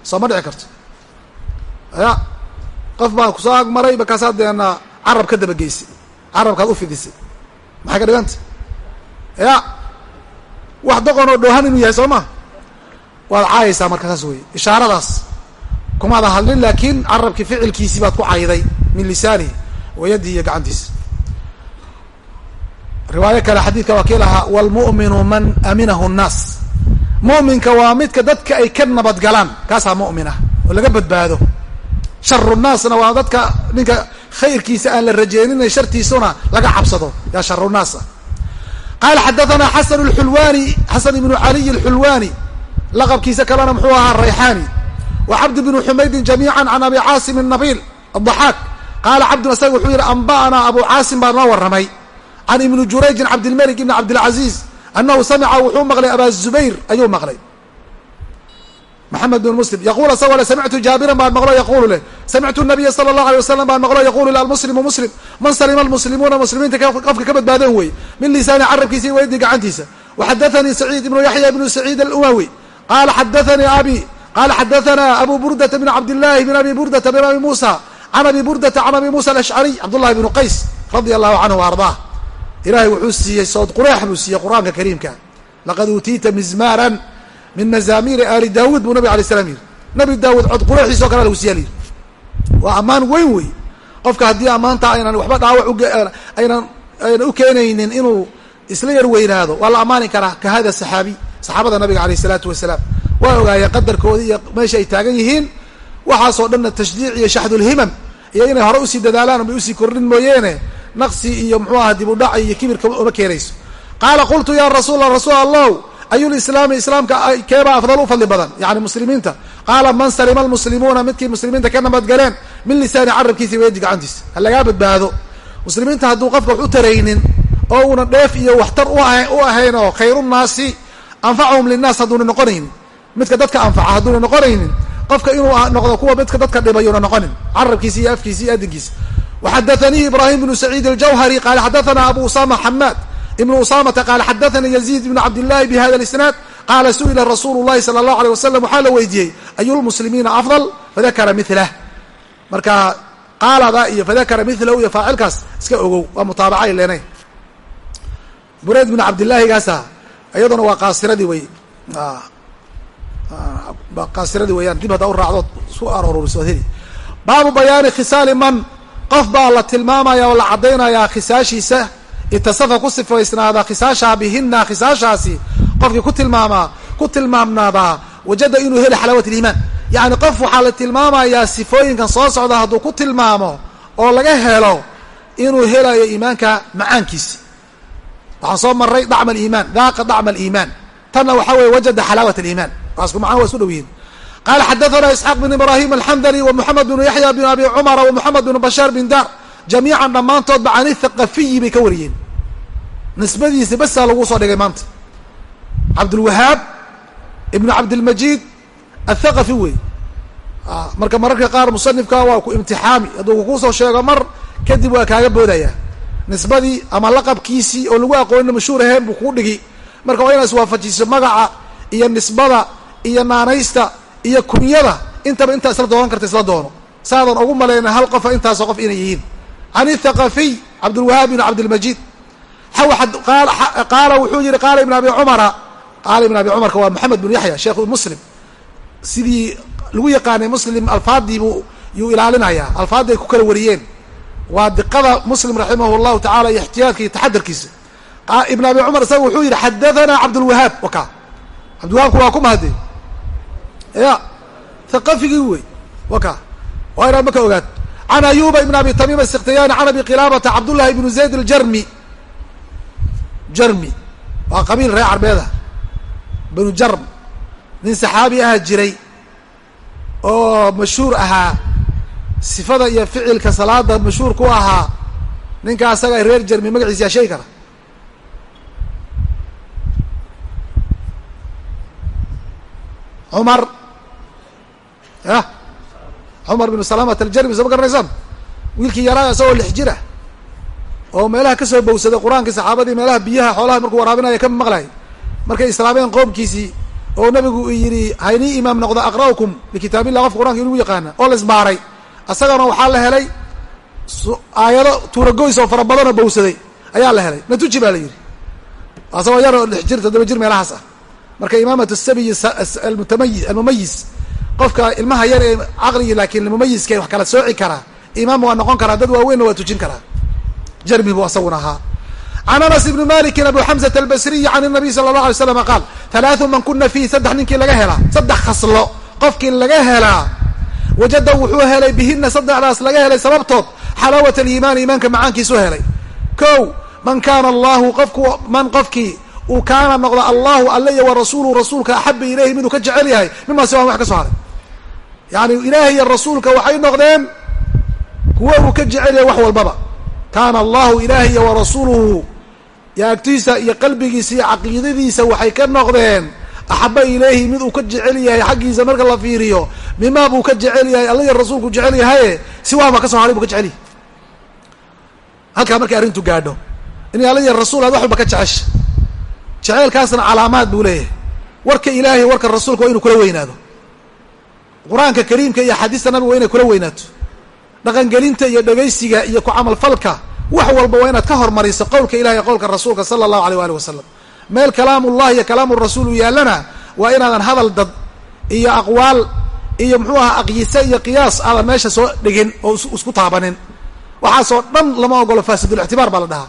Soo ma dhici karto ya qof baa ku soo agmaray markaasaa deena carab ka dabageysay carabkaad u fidisay. Maxay ka dhiganta ya wax doqon oo dhoohan inuu yahay soo ma? Waad caayaysaa marka saas wey ishaaradaas kumaada hadlin laakiin carabkii ficilkiisii baad ku cayday min lisaanihi wa yadihi iyo gacantiisa. Riwaayo kale xadiidka waa kii lahaa wlmu'minu man aminahu nnaas mu'minka waa midka dadka ay ka nabadgalaan. Kaasaa mu'min ah oo laga badbaado sharu nnaasna waa dadka ninka khayrkiisa aan la rajeyninay shartiisuna laga cabsado. Yaa sharu nnaas ah qaala xasan lxulwani xasan ibnu caliy alxulwani laqabkiisa kalena muxuu ahaa rayxaani. Wa bnu xumaydin jamiica can abi caasim nabiil adaxaak qaala cabdun asaga wuxuu yihi amba'anaa abu caasim baa noo warramay. Can ibni jurayjin cabdilmalik ibni cabdilcaziiz annahu samica wuxuu maqlay abaa zubayr ayuu maqlay maxamed bn muslim. Yaqul asagoo le samictu jaabiran baan maqlo yaqulu leh samictu nabiya sala allahu alay wasalam baan maqlo yaqulu le almuslimu muslim. Man salima almuslimuuna muslimiinta qofka ka badbaadeen wey. Min lisaani carabkiisa iyo weydii gacantiisa. Waxadathanii saciid ibnu yaxya ibnu saciid alumawi. Qala xadathanii abi qala xadathana abu burdata bn cabdillahi bn abi burdata bn abi muusa. Can abi burdata can abi muusa alashcariy cabdullahi bnu qays radia allahu canhu ardaa ilahay wuxuu siiyey sood qureex buu siiyey qur'aanka kariimka. Laqad uutiita mizmaaran min mazaamiiri aali daawuud buu nabig alay slam yidhi. Nabi daawuud cod qureexiisa o kale lagu siyaa lyidhi waa ammaan weyn wey qofka haddii ammaanta aynan waxba dhaawac aynan aynan u keenaynin inuu isla yar weynaado waa la ammaani karaa ka hada saxaabiy saxaabada nabiga alayh isalaatu wasalaam. Waa ogaayeen qadarkooda iyo meesha ay taagan yihiin waxaasoo dhanna tashjiic iyo shaxdulhimam iyo inay hore u sii dadaalaan bay u sii kordhin mooyeene naqsi iyo muxuu aha dib u dhac iyo kibirka uma keenayso. Qaala qultu ya rasuul allow ayulislaami islaamka keebaa afdal u fadli badan yani muslimiinta. Qaala man salima almuslimuuna midkii muslimiinta ka nabadgaleen min lisaani carabkiisa weedi gacantiisa ha lagaa badbaado. Muslimiinta hadduu qofka wax u taraynin oo una dheef iyo waxtar u ahayn oo khayrunaasi anfacahum linnaas hadduuna noqonaynin. Midka dadka anfaca hadduuna noqonaynin. Qofka inuu noqdo kuwa midka dadka dhibayuna noqonin. Carabkiisa iyo afkiisa iyo adinkiisa waxadathanii ibrahim bnu saciid aljawhari qaala ibn usamata qaala xadathanii yaziid ibnu cabdillahi bi hada isnaad qaala su'ila rasuulu llahi sala allahu aleyh wasalam waxaa la weydiiyey ayulmuslimiina afdal? Fadakara milah marka qaalada iyo fadakara milahu iyo faacilkaas iska ogow waa mutaabacay leenay. Burayd bn cabdillaahigaasa iyaduna waa qaasiradii wey qaasiradii weeyaan dib haddaa u raacdood su arooriso heli. Baabu bayaani khisaali man qof baa la tilmaamaya oo la caddaynayaa khisaashiisa itasafa ku sifaysnaada khisaashaa bihina khisaashaasi qofkii ku tilmaamaa ku tilmaamnaadaa wajada inuu heli xalaawat liimaan yacni qof waxaa la tilmaamayaa sifooyinkan soo socda hadduu ku tilmaamo oo laga helo inuu helayo iimaanka macaankiisi waxaan soo maray dacma aliimaan daaqa dacma aliimaan tanna waxaa weye wajada xalaawat aliimaan waasku macana waa isu dhow yihiin qala xadathana isxaaq bin ibrahim alxandali wa moxamed binu yaxya bin abi cumara wa moxamed binu bashaar bin dar jamiican dhammaantoodba can ithaqafiyi bay ka wariyeen. Nisbadiisa basaa lagu soo dhigay maanta. Cabdulwahaab ibnu cabdilmajiid athaqafi wey marka mararka qaar musanifka waa ku imtixaami hadduu kukusoo sheego mar kadib waa kaaga boodaya. Nisbadii ama laqabkiisii oo lagu aqoonina mashhuur ahayn buu kuu dhigi marka waa inaa iswaafajiso magaca iyo nisbada iyo naanaysta iyo kunyada intaba intaa isla doonan karta isla doono. Saadan ugu malayna hal qofa intaasoo qof inay yihiin can ithaqafiy cabdulwahaab ibn cabdilmajiid qaala wuxuu yihi qaala ibn abi cumara. Qaala ibn abi cumarka waa maxamed bnu yaxya sheekhu muslim. Sidii lagu yaqaanay muslim alfaadii buu yuu ilaalinayaa alfaadii ay ku kala wariyeen. Waa diqada muslim raximah llahu tacala iyo ixtiyaadka iyo taxadarkiisa ibn abi cumar isaga wuxuu yihi xadathana cabdulwahaab waka cabdilwahaabku waa ku mahade ya thaqafigii wey. Waka waa inaad maka ogaad can ayuba ibn abi tamiim asiktiyani can abi qilaabata cabdullahi ibnu zayd aljarmi jarmi waa qabiil reer carbeeda banu jarm nin saxaabi aha jiray oo mashhuur ahaa sifada iyo ficilka salaada mashhuur ku ahaa ninka asaga reer jarmi magaciisa yaa sheegi kara cumar cumar binu salamat aljarmi soo ma garanaysaan wiilkii yaraa isagoo lix jir ah oo meelaha ka soo bowsaday qur'aankii saxaabadii meelaha biyaha xoolaha markuu waraabinaya ka maqlay markay islaameen qoomkiisii oo nabigu yidhi haynii imaam noqdo aqra'ukum bikitaabillah qofka qur'anka inugu yaqaana oo la isbaaray asagana waxaa la helay aayado tuuragoys oo fara badanoo bowsaday ayaa la helay natuji baa la yidhi asagoo yaroo lix jir toddoba jir meelahaas ah marka imaamat sabiyi almutamayi almumayis qofka ilmaha yar caqligii laakiin mumayiska wax kala sooci karaa imaam waa noqon karaa dad waaweynna waa tujin karaa. Jarmi buu asaguna ahaa. Can anas ibni malikin abu xamzat albasriyi can nabiy sala allah alay slam qaal halaathu man kuna fiihi saddex ninkii laga helaa saddex khaslo qofkii laga helaa wajada wuxuu helay bihina saddexdaas laga helay sababtood xalaawat aliimaani iimaanka macaankiisu helay. Ko man kaana allahu qofku man qofkii uu kaana noqdo allahu alle iyo wa rasuuluhu rasuulka axaba ilayhi miduu ka jecel yahay mima siwaan wax ka soo haray yani ilaahi iyo rasuulka waxay noqdeen kuwa uu ka jecel yahay wax walbaba. Kaana allahu ilaahi iyo wa rasuuluhu yo agtiisa iyo qalbigiisa iyo caqiidadiisa waxay ka noqdeen axaba ilayhi mid uu ka jecel yahay xaggiisa marka la fiiriyo mimaa buu ka jecel yahay alla iyo rasuulku jecel yahaye siwaaba ka soo haray buu ka jecel yahay halkaa markay arrintu gaadho in alla iyo rasuul aad wax walba ka jecesha. Jeceelkaasna calaamaad buu leeyahay. Warka ilaahay warka rasuulka waa inuu kula weynaado qur'aanka kariimka iyo axaadiista nabiga waa inay kula weynaato dhaqangelinta iyo dhegaysiga iyo ku camalfalka wax walba waa inaad ka hormariso qowlka ilahi qowlka rasuulka sala allahu aleyh waali wasalam meel kalaamullahi iyo kalaamu rasuul uu yaallana waa inaadan hadal dad iyo aqwaal iyo muxuu aha aqyise iyo qiyaas aadan meesha soo dhigin oo isku taabanin. Waxaasoo dhan lama ogolo faasidulixtibaar baa la dhahaa.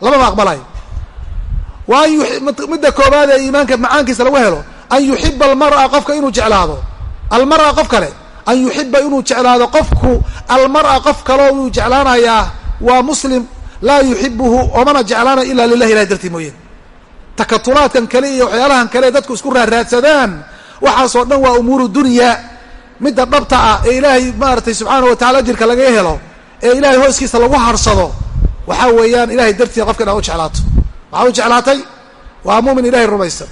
Lamama aqbalayo wa an midda koobaad ee iimaanka macaankiisa lagu helo an yuxiba almar'a qofka inuu jeclaado almar'a qof kale. An yuxiba inuu jeclaado qofku almar'a qof kaleo uu jeclaanayaa waa muslim laa yuxibuhu oomana jeclaanayo ila lilahi ilahi dartii mooyeen takatulaadkan kale iyo waxyaalahan kale dadku isku raarraadsadaan waxaasoo dhan waa umuuru dunya. Midda dhabta ah ee ilaahay maaragtay subxaana wa tacala ajirka laga helo ee ilahay hooskiisa lagu harsado waxaa weeyaan ilahay dartii qofka inaad u jeclaato. Waxaa u jeclaatay waa muumin ilahay rumaysan.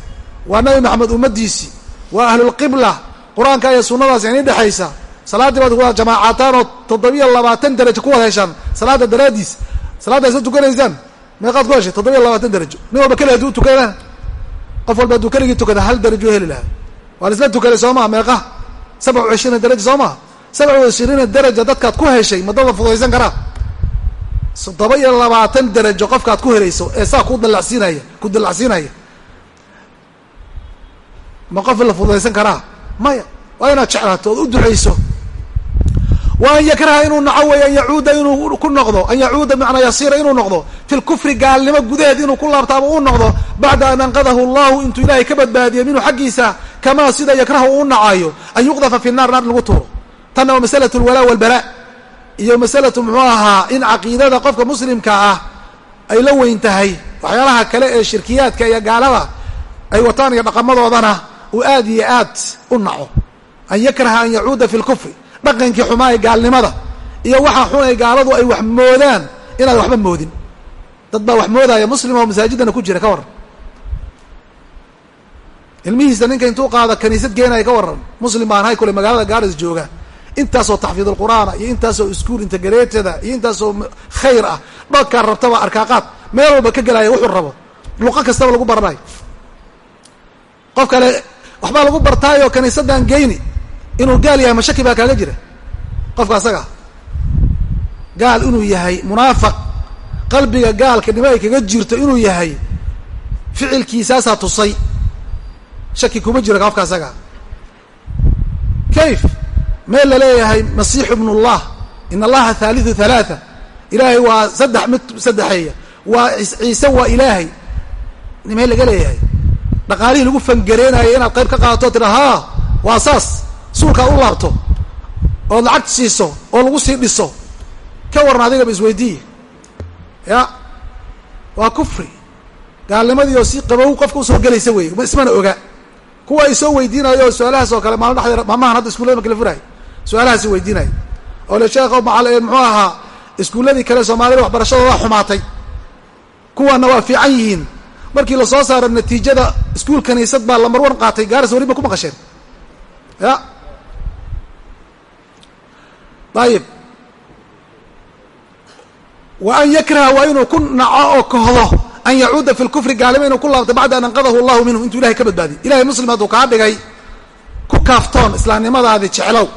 Waa nabi maxamed ummaddiisii waa ahlulqibla qur'aanka iyo sunnadaas ini dhexaysa salaaddii baad kuwada jamaacataan oo toddobiyo labaatan darajo ku wada heshaan salaadda daraaddiis salaadda isla tukanaysaan meeqaad ku heshay toddobiyo labaatan darajo. Nin walba keli haduu tukadana qof walba hadduu tukada hal darajo heli lahaa. Waa la isla tukaday soo maa meeqa? Sabcu cishriina daraja soo maa sabcu cishriina daraja dadkaad ku heshay madada fudaysan karaa? Toddoba iyo labaatan darajo qofkaad ku helayso ee saa ku dalacsiinaya ku dalacsiinaya ma qof la fudaysan karaa maya waa inaad jeclaato ood u ducayso. Wa an yakraha inuu naco wey an yacuuda inuu ku noqdo an yacuuda bimacnaa yasiira inuu noqdo fi lkufri gaalnimo gudaheed inuu ku laabto ama uu noqdo bacda an anqadahu allahu intuu ilaahay ka badbaadiyey minhu xaggiisa kamaa sida yakrahu uu nacayo an yuqdafa fi naar naar lagu tuuro. Tanna waa masalatu lwalaa walbara iyo masalatu muxuu ahaa in caqiidada qofka muslimka ah ay la weyn tahay waxyaalaha kale ee shirkiyaadka iyo gaalada ay wataan iyo dhaqamadoodana uu aad iyo aad u naco. An yakraha an yacuuda fi lkufri dhaqankii xumaa ee gaalnimada. Iyo waxa xun ay gaaladu ay wax moodaan inaad waxba moodin. Dad baa wax moodaya muslim oo masaajidana ku jira ka warran. Ilmihiisa ninka intuu qaado kaniisad geenaya ka warran. Muslim baan hay kule magaalada gaaris jooga. Intaasoo taxfiid alqur'aana iyo intaasoo iskuol integratada iyo intaasoo khayr ah. Dhalkaa rabtaba arkaaqaad meel walba ka gelaya wuxuu rabo. Luqo kastaba lagu baranayo. Qof kale waxbaa lagu bartaayo kaniisadaan geyni inuu gaal yahay mashaki baa kaaga jira qofka asaga. Gaal inuu yahay munaafaq qalbiga gaalka gaalkanimo ay kaga jirto inuu yahay ficilkiisaasaa tusay. Shaki kuma jiro qofka asaga. Kayf meel la leeyahay masiixu ibn allah in allaha thaalithu thalaatha ilaahay waa saddex mid saddexeeya waa ciise waa ilaahay. Meel laga leeyahay dhaqaalihii lagu fangareenayo inaad qayb ka qaadato tira ha waa saas. Suulkaad u laabto ood lacag siiso oo lagu sii dhiso. Ka waran adigaba isweydiiye ya waa kufri. Gaalnimadii oo si qabow qofka u soo gelaysa wey ismana oga. Kuwa ay soo weydiinayo su'aalahaas oo kale maalin dhexdeeda maalmahan hadda iskullada marka la furayo su'aalahaasi weydiinayo oo le sheekho maal muxuu ahaa iskuulladii kale soomaalida waxbarashadooda xumaatay. Kuwaana waa fiican yihiin markii la soo saaro natiijada iskuul kaniisad baa lamar wan qaatay gaaris weliba ku maqasheen. Ya. Ayib wa an yakraha waa inuu ku naco oo kahdo an yacuuda fi lkufri gaalimo inuu ku laabto bacda an anqadahu allahu minhu intuu ilahay ka badbaadiy ilahay muslim hadduu kaa dhigay ku kaaftoon islaamnimadaadi jeclow.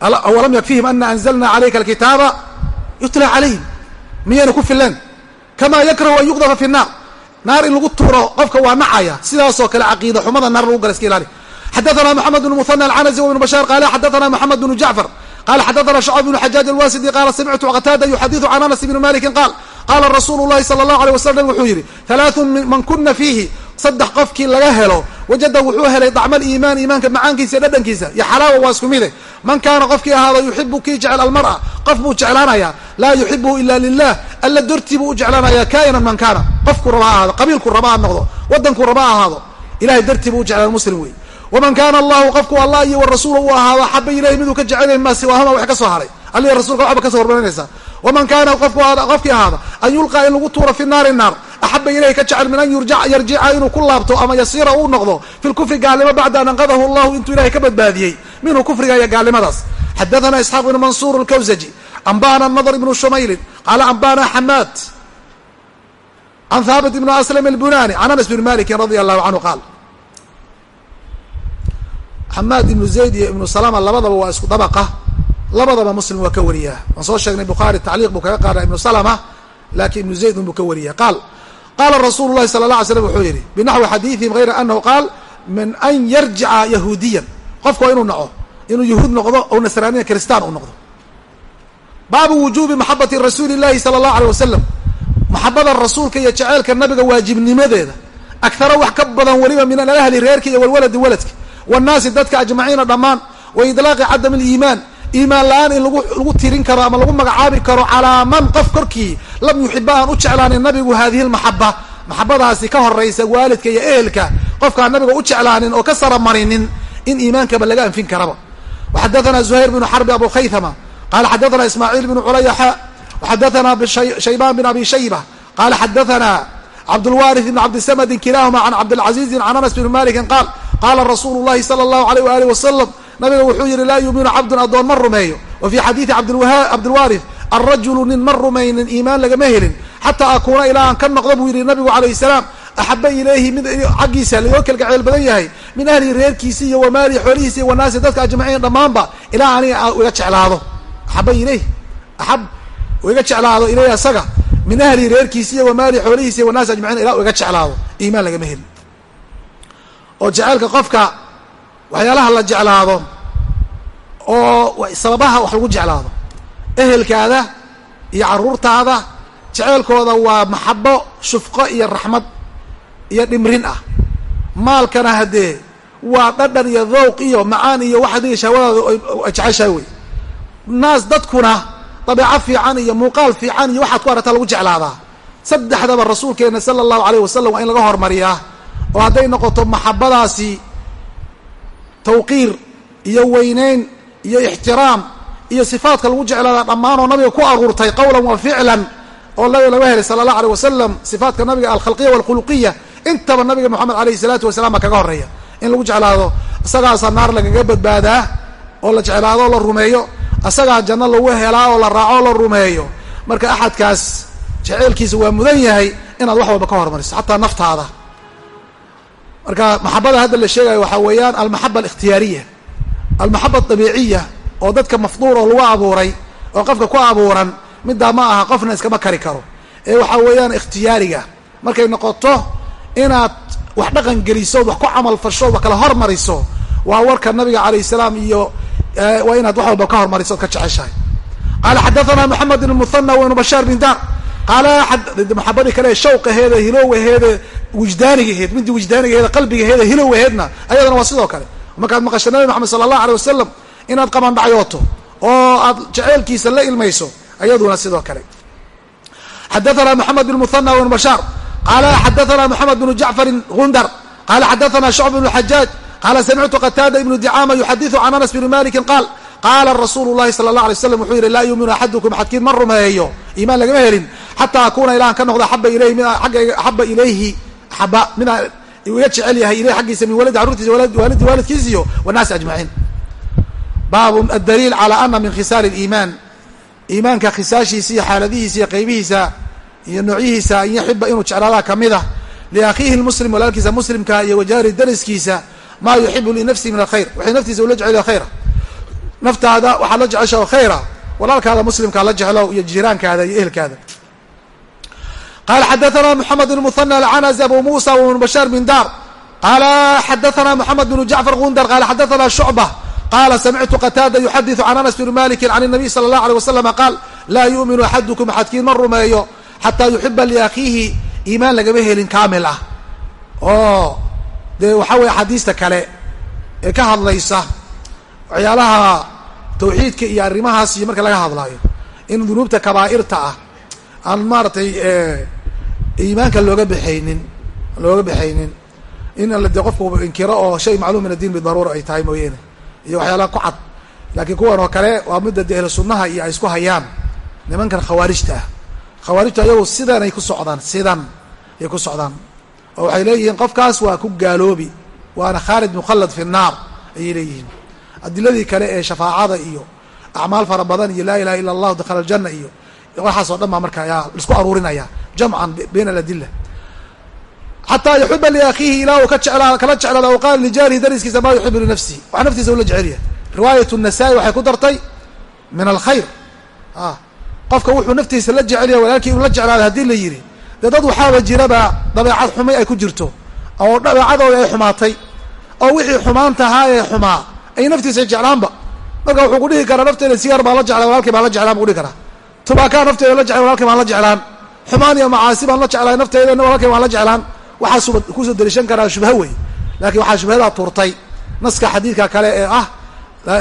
Awalam yakfihim ana anzalna calayka alkitaaba yutla calayhim miyayna ku fileen kamaa yakrahu an yuqdafa fi nnaar naar in lagu tuuro qofka waa nacaya. Sidaasoo kale caqiida xumada naar lagu gala iska ilaali. Xadathana moxamed bn muhana alcanasi w ibn bashaar qaala xadathana moxamed bn jacfar qala xadathana shacb bn xajaaj alwasidi qaala samictu qataada yuxadidu can anas bni maliki qaal qaala rasuulu llahi sala allahu alay wasalam wuxuu yidhi halaatun man kuna fiihi saddex qofkii laga helo wajada wuxuu helay dacma aliimaan iimaanka macaankiisa dhadhankiisa iyo xalaawa waa isku mide. Man kaana qofkii ahaado yuxibu kii jecel almar'a qof buu jeclaanaya laa yuxibuhu ila lilah alla dortii buu u jeclaanaya kainan man kaana. Qofkuu raba ha ahaado qabiilkuu raba ha noqdo wadankuu raba ha ahaado ilahay dartii buu u jeclaan muslim wey waman kaana allahu qofku allah iyo warasuula uu ahaado axaba ilayhi miduu ka jecelyahy maa siwaahuma wax ka soo haray. Allihi rasulka waxba ka soo hormarinaysaa waman kaana qofkii ahaada an yulqaa in lagu tuuro fi naari naar axaba ilayhi ka jecel min an yarjica inuu ku laabto ama yasiira uu noqdo fi lkufri gaalnimo bacda an anqadahu llahu intuu ilahay ka badbaadiyey minhu kufriga iyo gaalnimadaas. Xadathana isxaaq ibn mansuur alkawsaji anba'ana nadr ibnu shumaylin qaala anba'ana xamaad can haabit ibn aslam albunani can anas bn malikin radia allahu canhu qaal xamaad ibnu zayd iyo ibnu salama labadaba waa isku dabaqa labadaba muslim waa ka wariyaa waan soo sheegnay bukhaari tacliiq buu kaga qaada ibnu salama laakiin ibnu zayd unbuu ka wariya. Qaal qaala rasuulu llahi sala la alay slam wuxuu yidhi binaxwi xadiidihim hayra anahu qaal min an yarjica yahuudiyan. Qofku waa inuu naco inuu yahuud noqdo oo nasraaniya kristaan uu noqdo. Baabu wujuubi maxabati rasuuli llahi sala allahu aleyh wasalam maxabada rasuulka iyo jeceelka nabiga waajibnimadeeda agtaro wax ka badan weliba min alahli reerka iyo walwaladi waladka. Wannaasi dadka ajmaciina dhammaan wa idlaaqi cadam aliimaan iimaan la'aan in lagu tirin karo ama lagu magacaabi karo calaa man qof korkii lam yuxiba aan u jeclaanin nabigu haadihi lmaxaba maxabadaasi ka horaysa waalidka iyo ehelka. Qofkaan nabiga u jeclaanin oo ka saramarinin in iimaankaba laga anfin karaba. Waxadathana zuhayr bnu xarbi abu khaythama. Qala xadathana ismaaciil bnu culayaxa waxadathana shaybaan bin abi shayba qala xadathana cabdulwarith ibn cabdisamdin kilahuma can cabdilcaziizin can anas bn malikin qaal. Qaala rasuulu llahi sala allahu alayh waalih wasalam nabiga wuxuu yihi laa yuuminu cabdun addoon ma rumeeyo. Wa fii xadiidi cabdilwaarith alrajulu nin ma rumaynin iimaan lagama helin. Xataa akuuna ilaa aan ka noqdo buu yihi nabigu calayh salaam. Axaba ilayhi mid xaggiisa lagoo kalgaceel badan yahay min ahlihi reerkiisi iyo wamaalihi xoolihiisi iyo wanaasi dadka ajmaciin dhammaanba ilaa aniga iga jeclaado. Axaba ilayh axab iga jeclaado ilayh asaga min ahlihi reerkiisi iyo wamaalihi xoolihiisi iyo wanaasi ajmaciin ilaa iga jeclaado. Iimaan lagama helin. Oo jeceelka qofka waxyaalaha la jeclaado oo sababaha wax lagu jeclaado. Ehelkaada iyo carruurtaada jeceelkooda waa maxabo shufqo iyo raxmad iyo dhimrin ah. Maalkana haddee waa dhadhan iyo dhowq iyo macaan iyo wax adiga shahwadaada ay jeceshahay wey. Naas dadkuna dabeeco fiican iyo muuqaal fiican iyo waxaad ku aragtaa lagu jeclaadaa. Saddexdaba rasuulkeena sala allahu alayh wasalam waa in laga hormariyaa oo hadday noqoto maxabadaasi tawqiir iyo weyneyn iyo ixtiraam iyo sifaadka lagu jeclaada dhammaanoo nabiga ku aruurtay qawlan wa ficlan oo nabiga laga helay sala allah aleyh wasalam sifaadka nabiga alkhalqiya walkhuluqiya intaba nabiga moxamed alayhi salaatu wasalaam baa kaga horreeya. In lagu jeclaado isagaasaa naar lagaga badbaadaa oo la jeclaado oo la rumeeyo isagaa janno lagu helaa oo la raaco oo la rumeeyo. Marka axadkaas jeceelkiisa waa mudan yahay inaad wax walba ka hormariso xataa naftaada marka maxabada hadda la sheegayo waxaa weeyaan almaxaba alikhtiyaariya almaxaba dabiiciya oo dadka mafduur oo lagu abuuray oo qofka ku abuuran middaa ma aha qofna iskama kari karo. Ee waxaa weeyaan ikhtiyaariga markay noqoto inaad wax dhaqan geliso od wax ku camal fasho wax kala hormariso waa warka nabiga alayh salaam iyo waa inaad wax walba ka hormariso od ka jeceshahay. Qaala xadathana moxamed ibn muthana wibnu bashaar bin qaala maxabadii kale shawqaheeda hilowgaheeda wijdaanigaheed midii wijdaanigaheeda qalbigaheeda hilowgaheedna ayadana waa sidoo kale markaad maqasho nabi maxamed sala allah alay wasalam inaad qabandhacyooto oo aad jeceelkiisa la ilmayso ayaduna sidoo kale xadathana moxamed bn muthana wibnu bashaar qaala xadathana moxamed bnu jacfarin gundar qaala xadathana shucb bnu xajaaj qaala samictu qataada ibnu dicama yuxadiثu can anas bni malikin qaal qaala rasuulu llahi sala allah alay slam wuxuu yihi laa yuuminu axadukum axadkiin ma rumeeyo iimaan lagama helin. Xataa akuuna ilaan ka noqdo aba ilayhi aggayga axaba ilayhi axaba midaan iga jecel yahay ilayh xaggiisa min waladi carruurtiisa waalidi waalidkiisiyo wannaasi ajmaciin. Baabu adaliil calaa ana min khisaali liimaan iimaanka khisaashiisa iyo xaaladihiisa iyo qeybihiisa iyo noocyihiisa an yaxiba inuu jeclaadaa ka mid ah. Liakhiihi lmuslim walaalkiisa muslimka iyo wajaari dariskiisa maa yuxibu linafsihi min alkhayr. Waxay naftiisa ula jecel khayra. Naftaada waxaad la jecesha khayra walaalkaada muslimkaa la jeclow iyo jiraankaada iyo ehelkaada qala xadathana moxamed bn muhana alcanasi abu musa wbn bashaar bin dar qaala xadathana moxamed bnu jacfar gundar qala xadathana shucba qala samictu qataada yuxadiثu can anas bn maliki can الnabiy salى اllah alيه waslama qaal laa yuuminu axadukum axadkiin ma rumeeyo xataa yuxiba liakhiihi iimaan lagama helin kaamil ah oo dee waxaa weye axaadiista kale ee ka hadlaysa waxyaalaha tawxiidka iyo arrimahaas iyo marka laga hadlaayo in dunuubta kabaa'irta ah aan maaratay iimaanka looga baxaynin looga baxaynin in de qofku inkiro oo shay macluum min addiin bidaruura ay tahay mooyeene iyo waxyaalaha ku cad. Laakiin kuwan oo kale waa midda de ahlu sunnaha iyo ay isku hayaan nimankan khawaarijta ah. Khawaarijta ayagu sidanay ku socdaan sidan ayay ku socdaan. Oo waxay leeyihiin qofkaas waa ku gaaloobi waana khaalid mukhallad fi nnaar ayay leeyihiin adiladii kale ee shafaacada iyo acmaal fara badan iyo laa ilaha illa allahu dakhala aljanna iyo waxaas oo dhan baa marka ayaa la isku aruurinaya jamcan bayna aladila xataa yuxiba liakhiihi ilaa uu kala jeclaada o qaala lijaarihi dariskiisa maa yuxibu linafsihi wax naftiisa ula jecelyahay riwaayat nasaa-i waxay ku dartay min alkhayr. Qofka wuxuu naftiisa la jecelyahay walaalkii inuu la jeclaada haddii la yidhi dee dad waxaaba jiraba dabeecad xumay ay ku jirto oo dabeecadooda ay xumaatay oo wixii xumaan tahaa ee xumaa ay naftiisa jeclaanba. Marka wuxuu ku dhihi karaa nafteeda sigaar baan la jeclaa walaalkii baan la jeclaan bu dhihi karaa. Tubaakaa nafteeda la jeclay walaalkii baan la jeclaan. Xumaan iyo macaasi baan la jeclay nafteeda walaalkii baan la jeclaan. Waxaasuu ku soo deliishan karaa shubha wey laakiin waxaa shubhadaa turtay naska xadiidka kale ee ah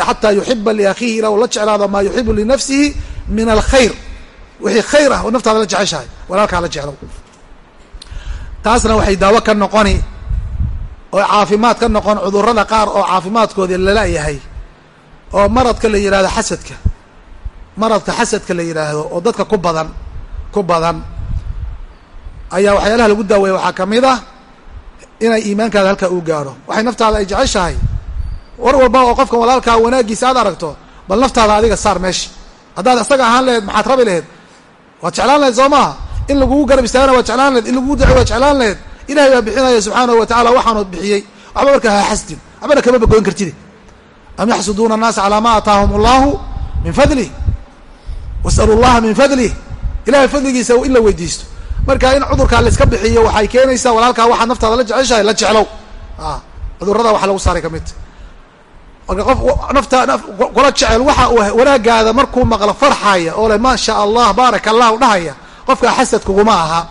xataa yuxiba liakhiihi ilaa la jeclaado maa yuxibu linafsihi min alkhayr wixii khayr ah oo naftaada la jeceshahay walaalkaa la jeclow taasna waxay daawo ka noqoni oo caafimaad ka noqon cudurrada qaar oo caafimaadkoodii lala-yahay oo maradka la yidhahdo xasadka. Maradka xasadka la yidhaahdo oo dadka ku badan ku badan. Ayaa waxyaalaha lagu daaweeya waxaa ka mid ah inay iimaankaada halkaa uu gaaro waxay naftaada ay jeceshahay. War walba oo qofkan walaalkaa wanaaggiisa aad aragto bal naftaada adiga saar meesha haddaad isaga ahaan laheyd maxaad rabi laheyd waad jeclaan laheyd soo maha in lagugu garab istaagana waad jeclaan lahed in lagugu daciy waad jeclaan laheyd ilahay baa bixinaya subxaanahu wa tacala waxaanu bixiyey. Waxba markaa ha xasdin. Waxbana kama bagoyn kartide am yaxsuduuna annaasa calaa ma ataahum allahu min fadlih wasalu llaha min fadlih ilahay fadligiisa in la weydiisto. Marka in cudurkaa laiska bixiyo waxay keenaysaa walaalkaa waxaad naftaada la jeceshahay la jeclow. Cudurrada waxa lagu saaray kamidta marka qof nafta kula jecel waxa uu wanaagaada markuu maqlo farxaya oo le maa allah baaraka allahu dhahaya qofkaa xasad kuguma aha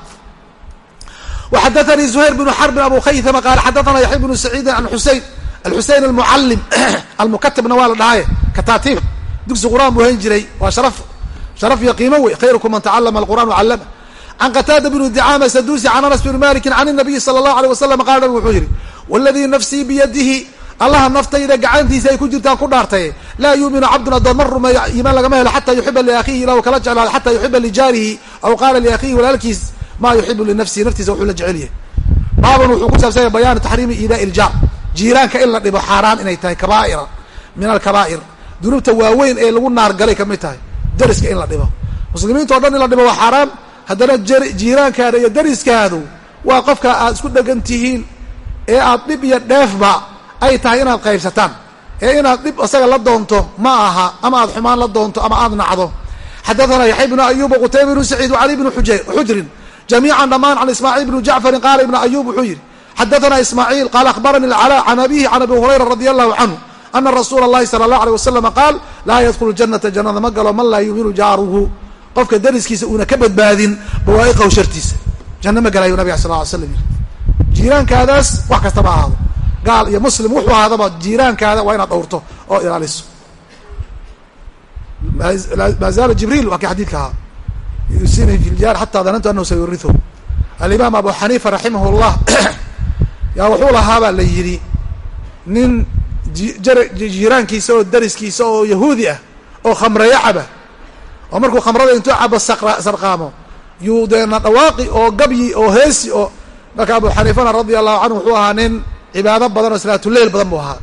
وxadثnي زهyر بن xرب abu khaysma qal xadثna yaحya بن سacيidi عan xusein الxusein المعalim almukatibna waa la dhahaye kataatiib dugsi qur'an buu hayn jiray waa sharaf sharaf iyo qiimo wey khayrukum man tacalama الqur'an وcalama can qataada bn dicama sadusi can anas bn maliki can الnabiyi slى الlahu عalيه wasalam qala nabig wuxuu yihi wاladii nafsii biyadihi allaha naftayda gacantiisa ay ku jirtaan ku dhaartay laa yuuminu cabdun adoon ma rumeeyo iimaan lagama helo xata yuxiba liakhiihi ila kala jeclaado xata yuxiba lijaarihi aw qaala liakhiihi walaalkiis ma yuxibu linafsihi naftiisa wuxuu la jecel yahay. Baaban wuxuu ku saabsanya bayaanu taxriimi iidaa iljaar jiiraanka in la dhibo xaaraan inay tahay kabaaira min alkabaa'ir dunuubta waaweyn ee lagu naargalay ka mid tahay dariska in la dhibo. Muslimiinta dhan in la dhibo waa xaaraan. Haddana jiiraankaada iyo dariskaadu waa qofka aad isku dhegan tihiin ee aad dhib iyo dheefba ay tahay inaad qaybsataan. Ee inaad dhib isaga la doonto ma aha. Ama aad xumaan la doonto ama aad nacdo. Xadathana yaxya bnu ayub qutayba bnu saciid wcali bnu xujrin jamiican dhamaan can ismaaciil ibni jacfarin qaala ibnu ayuub wuxuu yidhi xadathana ismaaciil qaala akhbarani alcalaa can abihi can abi hurayra radi allahu canhu ana rasuula allahi sala allahu aleyh wasalam qaal laa yadkhulu janata jannada ma galo man laa yuuminu jaaruhu qofka dariskiisa uuna ka badbaadin bawaa'iqahu shartiisa janno ma galaayuu nabiga sal ly slam yiri jiiraankaadaas wax kastaba ahaado gaal iyo muslim wuxuu ahaadaba jiiraankaada waa inaad dhowrto oo ilaaliso maazaala jibriil waa kii xadiidka ahaa yusinii fi ljaar xataa danantu anahu sayurihu alimaam abu xaniifa raximah llah yaa wuxuu lahaa baa la yidhi nin jiiraankiisa oo dariskiisa oo yahuudi ah oo khamreeyo caba oo markuu khamrada intuu cabo sarqaamo yuu deena dhawaaqi oo gabyi oo heesi oo marka abu xaniifana radia allahu canhu wuxuu ahaa nin cibaado badan oo salaatuleil badan buu ahaa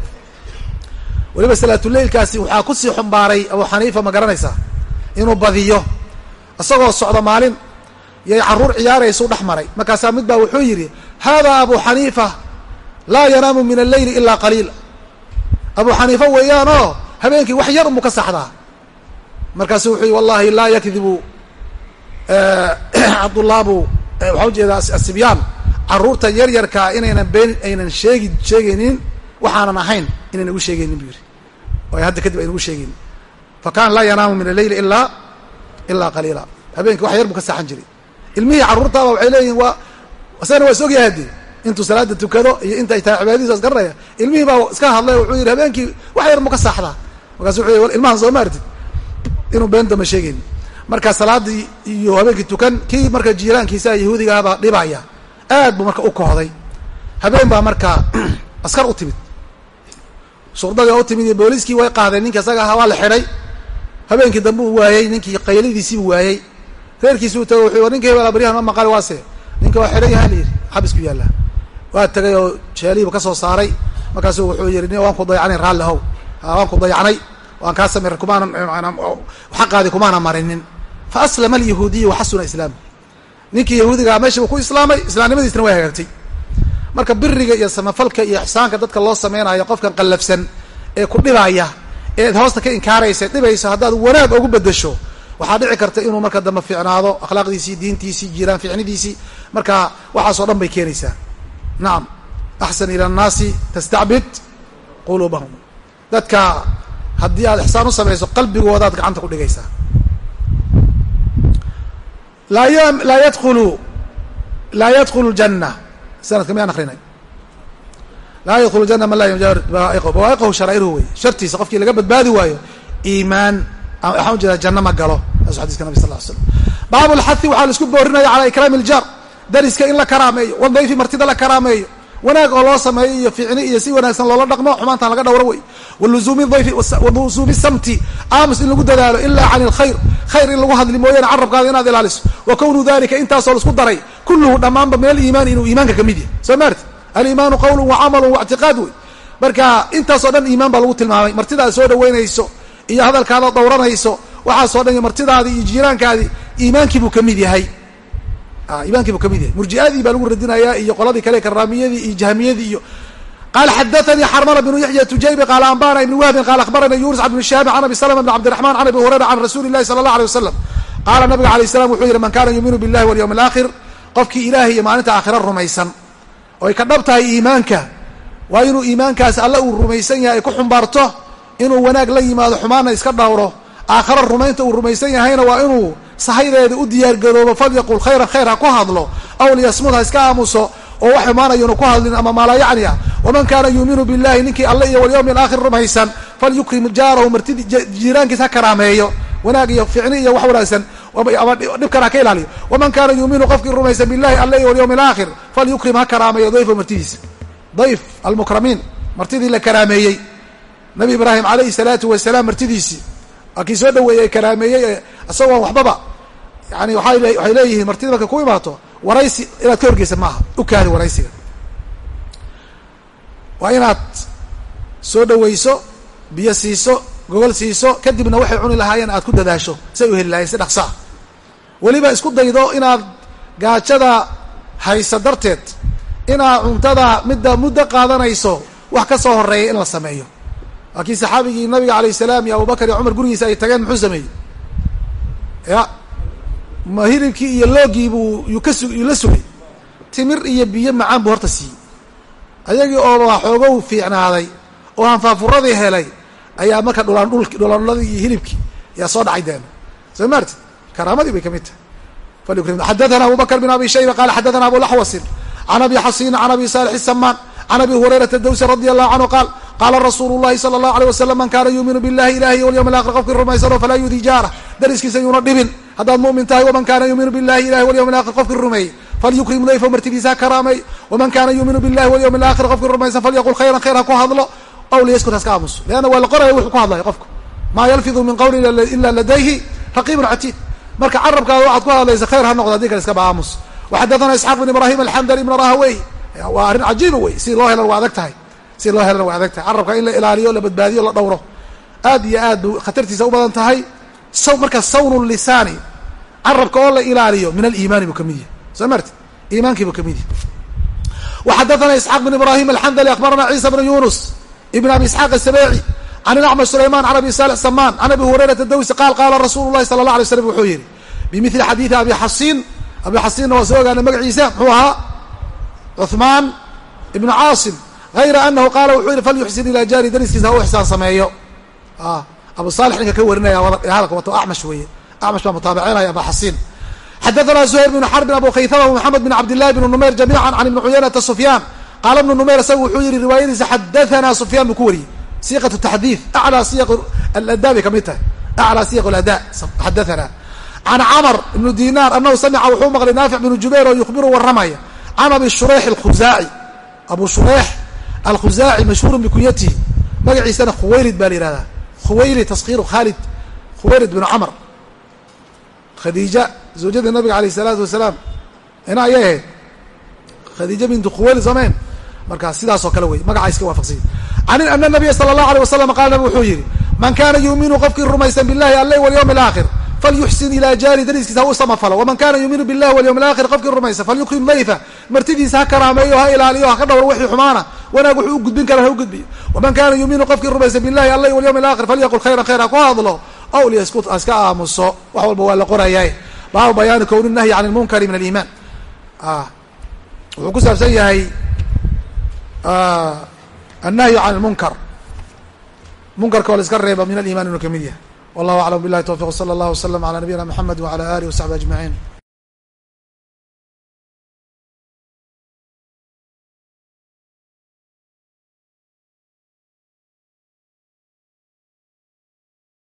weliba salaatuleilkaasi waxaa ku sii xumbaaray abu xaniifa ma garanaysaa inuu badiyo isagoo socdo maalin yay carruur ciyaaraysu dhex maray. Markaasaa mid baa wuxuu yidhi hada abu xaniifa laa yanaamu min alleyli ilaa qaliila abu xaniifa weeyaan oo habeenkii wax yar unbuu ka saxdaa. Markaasu wuxuu yihi wallahi laa yakdibu [clears throat] cabdullaabu waxaa u jeedaa asibyaan carruurta yar yarkaa inaynan been aynan sheegi sheegaynin waxaanan ahayn inaynan ugu sheegaynin buu yidhi. Oo hadda kadib aynan ugu sheegaynin. Fa kaana laa yanaamu min alleyli ilaa ilaa qaliila habeenkii wax yar buu ka saxan jiray. Ilmihii carruurtaaba waxay leeyihiin waa isagana waa is ogyahay intuu salaada tukado iyo intay tahay cibaadadiisa is garanaya ilmihii baa iska hadlay wuxuu yidhi habeenkii wax yar buu ka saaxdaa markaasu wuxuu yidhi ilmahan soo maartid. Inuu beenta ma sheegaynin marka salaadii iyo habeenkii tukan kii marka jiiraankiisa yahuudigaabaa dhibaya. Aad buu marka u kohday habeen baa markaa [clears throat] askar u timid. Shurdadii u timid iyo booliiskii way qaadeen. Ninka isaga ahaa waa la xidhay habeenkii dambe uu waayey ninkii qayladiisiibuu waayey reerkiisuu tago wuxuu ninka hebel baryahan ma maqali waase. Ninka waa xidhan yaha layidhi xabisku yaallaa waa tegay oo jeelihiibu ka soo saaray. Markaasu wuxuu yihi ni waan ku dayacanay raalli waan ku dayacnay. Waan kaa samir kumaana xaqaadii kumaana marinin fa aslama alyahuudiyu waxasuna islaam. Ninkii yahuudigaa meeshiibu ku islaamay islaamnimadiisna way hagaagtay. Marka biriga iyo samafalka iyo ixsaanka dadka loo sameynayo qofkan qallafsan ee ku dhibaya eed hoosta ka inkaaraysa dhibayso haddaad wanaag ugu bedesho waxaa dhici karta inuu marka dambe fiicnaado akhlaaqdiisii diintiisii jiraan ficnidiisii marka waxaasoo dhan bay keenaysaa. Nacam axsan ila annaasi tastacbid quluubahum. Dadka haddii aad ixsaan u samayso qalbigoodaad gacanta ku dhigaysaa. Laa laa yadkhulu laa yadkhulu ljanna sanadka miyaan akrinay laa yadkhulu ljana man laa yujaawir bawaa'iqahu bawaa'iqahu wey shartiisa qofkii laga badbaadi waayo iimaan waxaan u jeedaa janno ma galo taas xadiska nabi sal l slam baabu lxahi waxaa la isku boorinaya calaa ikraami iljaar dariska in la karaameeyo wadayfi martida la karaameeyo. Wanaag oo loo sameeyo iyo ficni iyo si wanaagsan loola dhaqmo xumaantan laga dhowro wey waluzuumi dayfi waluzuumi samti. Aamus in lagu dadaalo ilaa can ilkhayr khayr in lagu hadli mooyaane carabkaada inaad ilaaliso. Wa kownu dalika intaasoo la isku daray. Kulluhu dhammaanba min aliimaani inuu iimaanka ka mid yahay. Soo maarti aliimaanu qawlu wa camalu waictiqaad wey marka intaasoo dhan iimaan baa lagu tilmaamay. Martidaad soo dhaweynayso iyo hadalkaada dowranayso waxaasoo dhan iyo martidaadii iyo jiiraankaadii iimaankiibuu ka mid yahay. Iimankii buu ka mid yahay. Murji'adii baa lagu radinayaa iyo qoladii kale karaamiyadii iyo jahmiyadii iyo qaala xadaanii xarmala bnu yaxya tujaybi qaala ambana ibn wahbin qaala akhbarana yunus bn shihabi can abi slma bn cabdiraxman can abi hurayra can rasuuli lahi sala allah alay wasalam qaala nabiga alayh salam wuxuu yihi man kana yuuminu billahi walyawmi alaakhir qofkii ilaahay iyo maalinta aakhira rumaysan oy ka dhab tahay iimaanka. Waa inuu iimaankaas alle uu rumaysan yahay ay ku xumbaarto inuu wanaag la yimaado xumaanna iska dhowro aakhara rumaynta uu rumaysan yahayna waa inuu sahaydeeda u diyaargaroobo falyaqul khayran khayr ha ku hadlo. Aw liyasmud ha iska aamuso. Oo wax xumaanayanu ku hadlin ama maalaa yacni ah. Waman kaana yuuminu billahi ninkii alle iyo walyawmi alaakhir rumaysan falyukrim jaarahu martidi jiiraankiis ha karaameeyo. Wanaag iyo ficni iyo wax wanaagsan ama dhibkan ha ka ilaaliyo. Waman kaana yuuminu qofkii rumaysan billahi alle iyo walyawmi alaakhir falyukrim ha karaameeyo dayfa martidiisa. Dayf almukramiin martidii la karaameeyey. Nabi ibraahim calayhi salaatu wasalaam martidiisii waa soo dhaweeyey karaameeyey ee isagoon waxbaba yani waxay leeyihiin martida markay ku imaato waraysi inaad ka horgeysa maaha. U kaadi waraysiga. Waa inaad soo dhawayso biyo siiso gogol siiso kadibna waxay cuni lahaayeen aad ku dadaasho say u heli lahayen si dhaqsaa weliba isku daydo inaad gaajada hayso darteed inaad cuntada midda muddo qaadanayso wax ka soo horreeya in la sameeyo. Waa kii saxaabigii nabiga alayh salaam iyo abubakar iyo cumar gurigiisa ay tageen muxuu sameeyey? Ya ma hilibkii iyo loogii buu yuu ka su yuu la sugay. Timir iyo biyo macaan buu horta siiyey. Ayagii oo xoogow fiicnaaday oo hanfaafuradii helay ayaa marka dhulaan dhulki dhulaanladii iyo hilibkii ayaa soo dhacay deena soo maarti karaamadii bay ka mid tahay. Falyukrim xadathana abu bakr bin abi shayba qala xadathana abu laxwasin can abi xasin can abi saalix isamaan can abi hurayrata dawsi radi allahu canhu qaal qaala rasuulu llahi sala allahu alay wasalam man kaana yuuminu billahi ilahi walyawm alaakhir qofkii rumaysano falaa yudi jaara dariskiisa yuuna dhibin haddaad mu'min tahay waman kaana yuuminu billahi ilahi walyawm alaakhir qofkii rumeeyey falyukrim dayfa martidiisa ha karaamay waman kaana yuuminu billahi walyawm alaakhir qofkii rumaysan falyaqul khayran khayr ha ku hadlo aw liyaskut haska aamuso leanna waa la qoraya wuxuu ku hadlaya qofku. Maa yalfidu min qawlin ila ladayhi raqiibun catiid marka carabkaada waxaad ku hadlaysa khayr ha noqdo haddii kale iskaba aamus waxadathana isxaaq bin ibrahim alxandali ibn rahawey. Waa arrin cajiiba wey si loo helan waa adag tahay si loo helana waa adag tahay. Carabka in la ilaaliyo la badbaadiyo la dhowro aad iyo aad khatartiisa u badan tahay. Saw marka sawnu lisaani carabka oo la ilaaliyo min aliimaani buu ka mid yahay. Soo marti iimaankii buu ka mid yahay. Waxadathana isxaaq bin ibrahim alxandali akbarana ciisa bn yunus ibn abi isxaaq asabeeci can ilacmash sulayman can abi salix samaan can abi hurayrata dawsi qaal qaala rasuulu llahi sala allah alay slam wuxuu yihi bimili xadiidi abi xasiin abi xasiinna waa soo ogaana magaciisa muxuu ahaa cuhmaan ibnu caasim hayra anahu qaala wuxuu yihi falyuxsin ilaa jaari dariskiisa ha u ixsaan sameeyo. Abu salix ninka ka warinaya hadalka wato amash weeye amash baa mutaabicinaya aba xasiin. Xadathana zuhayr bnu xarbin abu khaythama maxamed bin cabdillahi bn numayr jamiican can ibni cuyaynata sufyaan. Qaala ibnu numayr isaga wuxuu yihi riwaayadiisa xadathana sufyaan buu ku wariyey siiqat taxdiid aclaa siyaq aladaa bay ka mid tahay aclaa siyaq aladaa xadathana can camr ibnu dinaar anahu samica wuxuu maqlay naafic bnu jubayr oo yukhbiru warramaya can abi shureyx alkhuzaaci abu shureyx alkhuzaaci mashhuurun bikunyatihi magaciisana khuwaylid baa la yihahdaa khuwaylid taskiiru khaalid khuwaylid binu camr khadiija zawjadii nabiga alayh isalaatu wasalaam ina ayay ahayd khadiija bintu khuweli samayn marka sidaas oo kale wey magaca iska waafaqsanya an ana nabiya sala allahu alay wasalam qaala nabi wuxuu yihi man kana yuuminu qofkii rumaysan billahi alle walyawm alaakhir falyuxsin ilaa jaari dariskiisa ha u samafalo waman kana yuuminu billahi walyawm alaakhir qofkii rumaysan falyukrim dayfa martidiisa ha karaameeyo ha ilaaliyo ha ka dhawro wixii xumaana wanaag wuxuu u gudbin kara ha u gudbiyo. Waman kana yuuminu qofkii rumaysan billahi alle walyawm alaakhir falyaqul khayran khayr ha ku hadlo aw liyaskut iska aamuso. Wax walba waa la qorayaa. Baabu bayaani kowni nahyi can lmunkari min aliimaan. Wuxuu ku saabsan yahay annahyu can lmunkar munkarka oo la iska reeba min aliman inuu ka mid yahay wallahu aclam billahi tawfiq sala allah wasalam ala nabiyina mxamed wala alih wasaxbi ajmaciin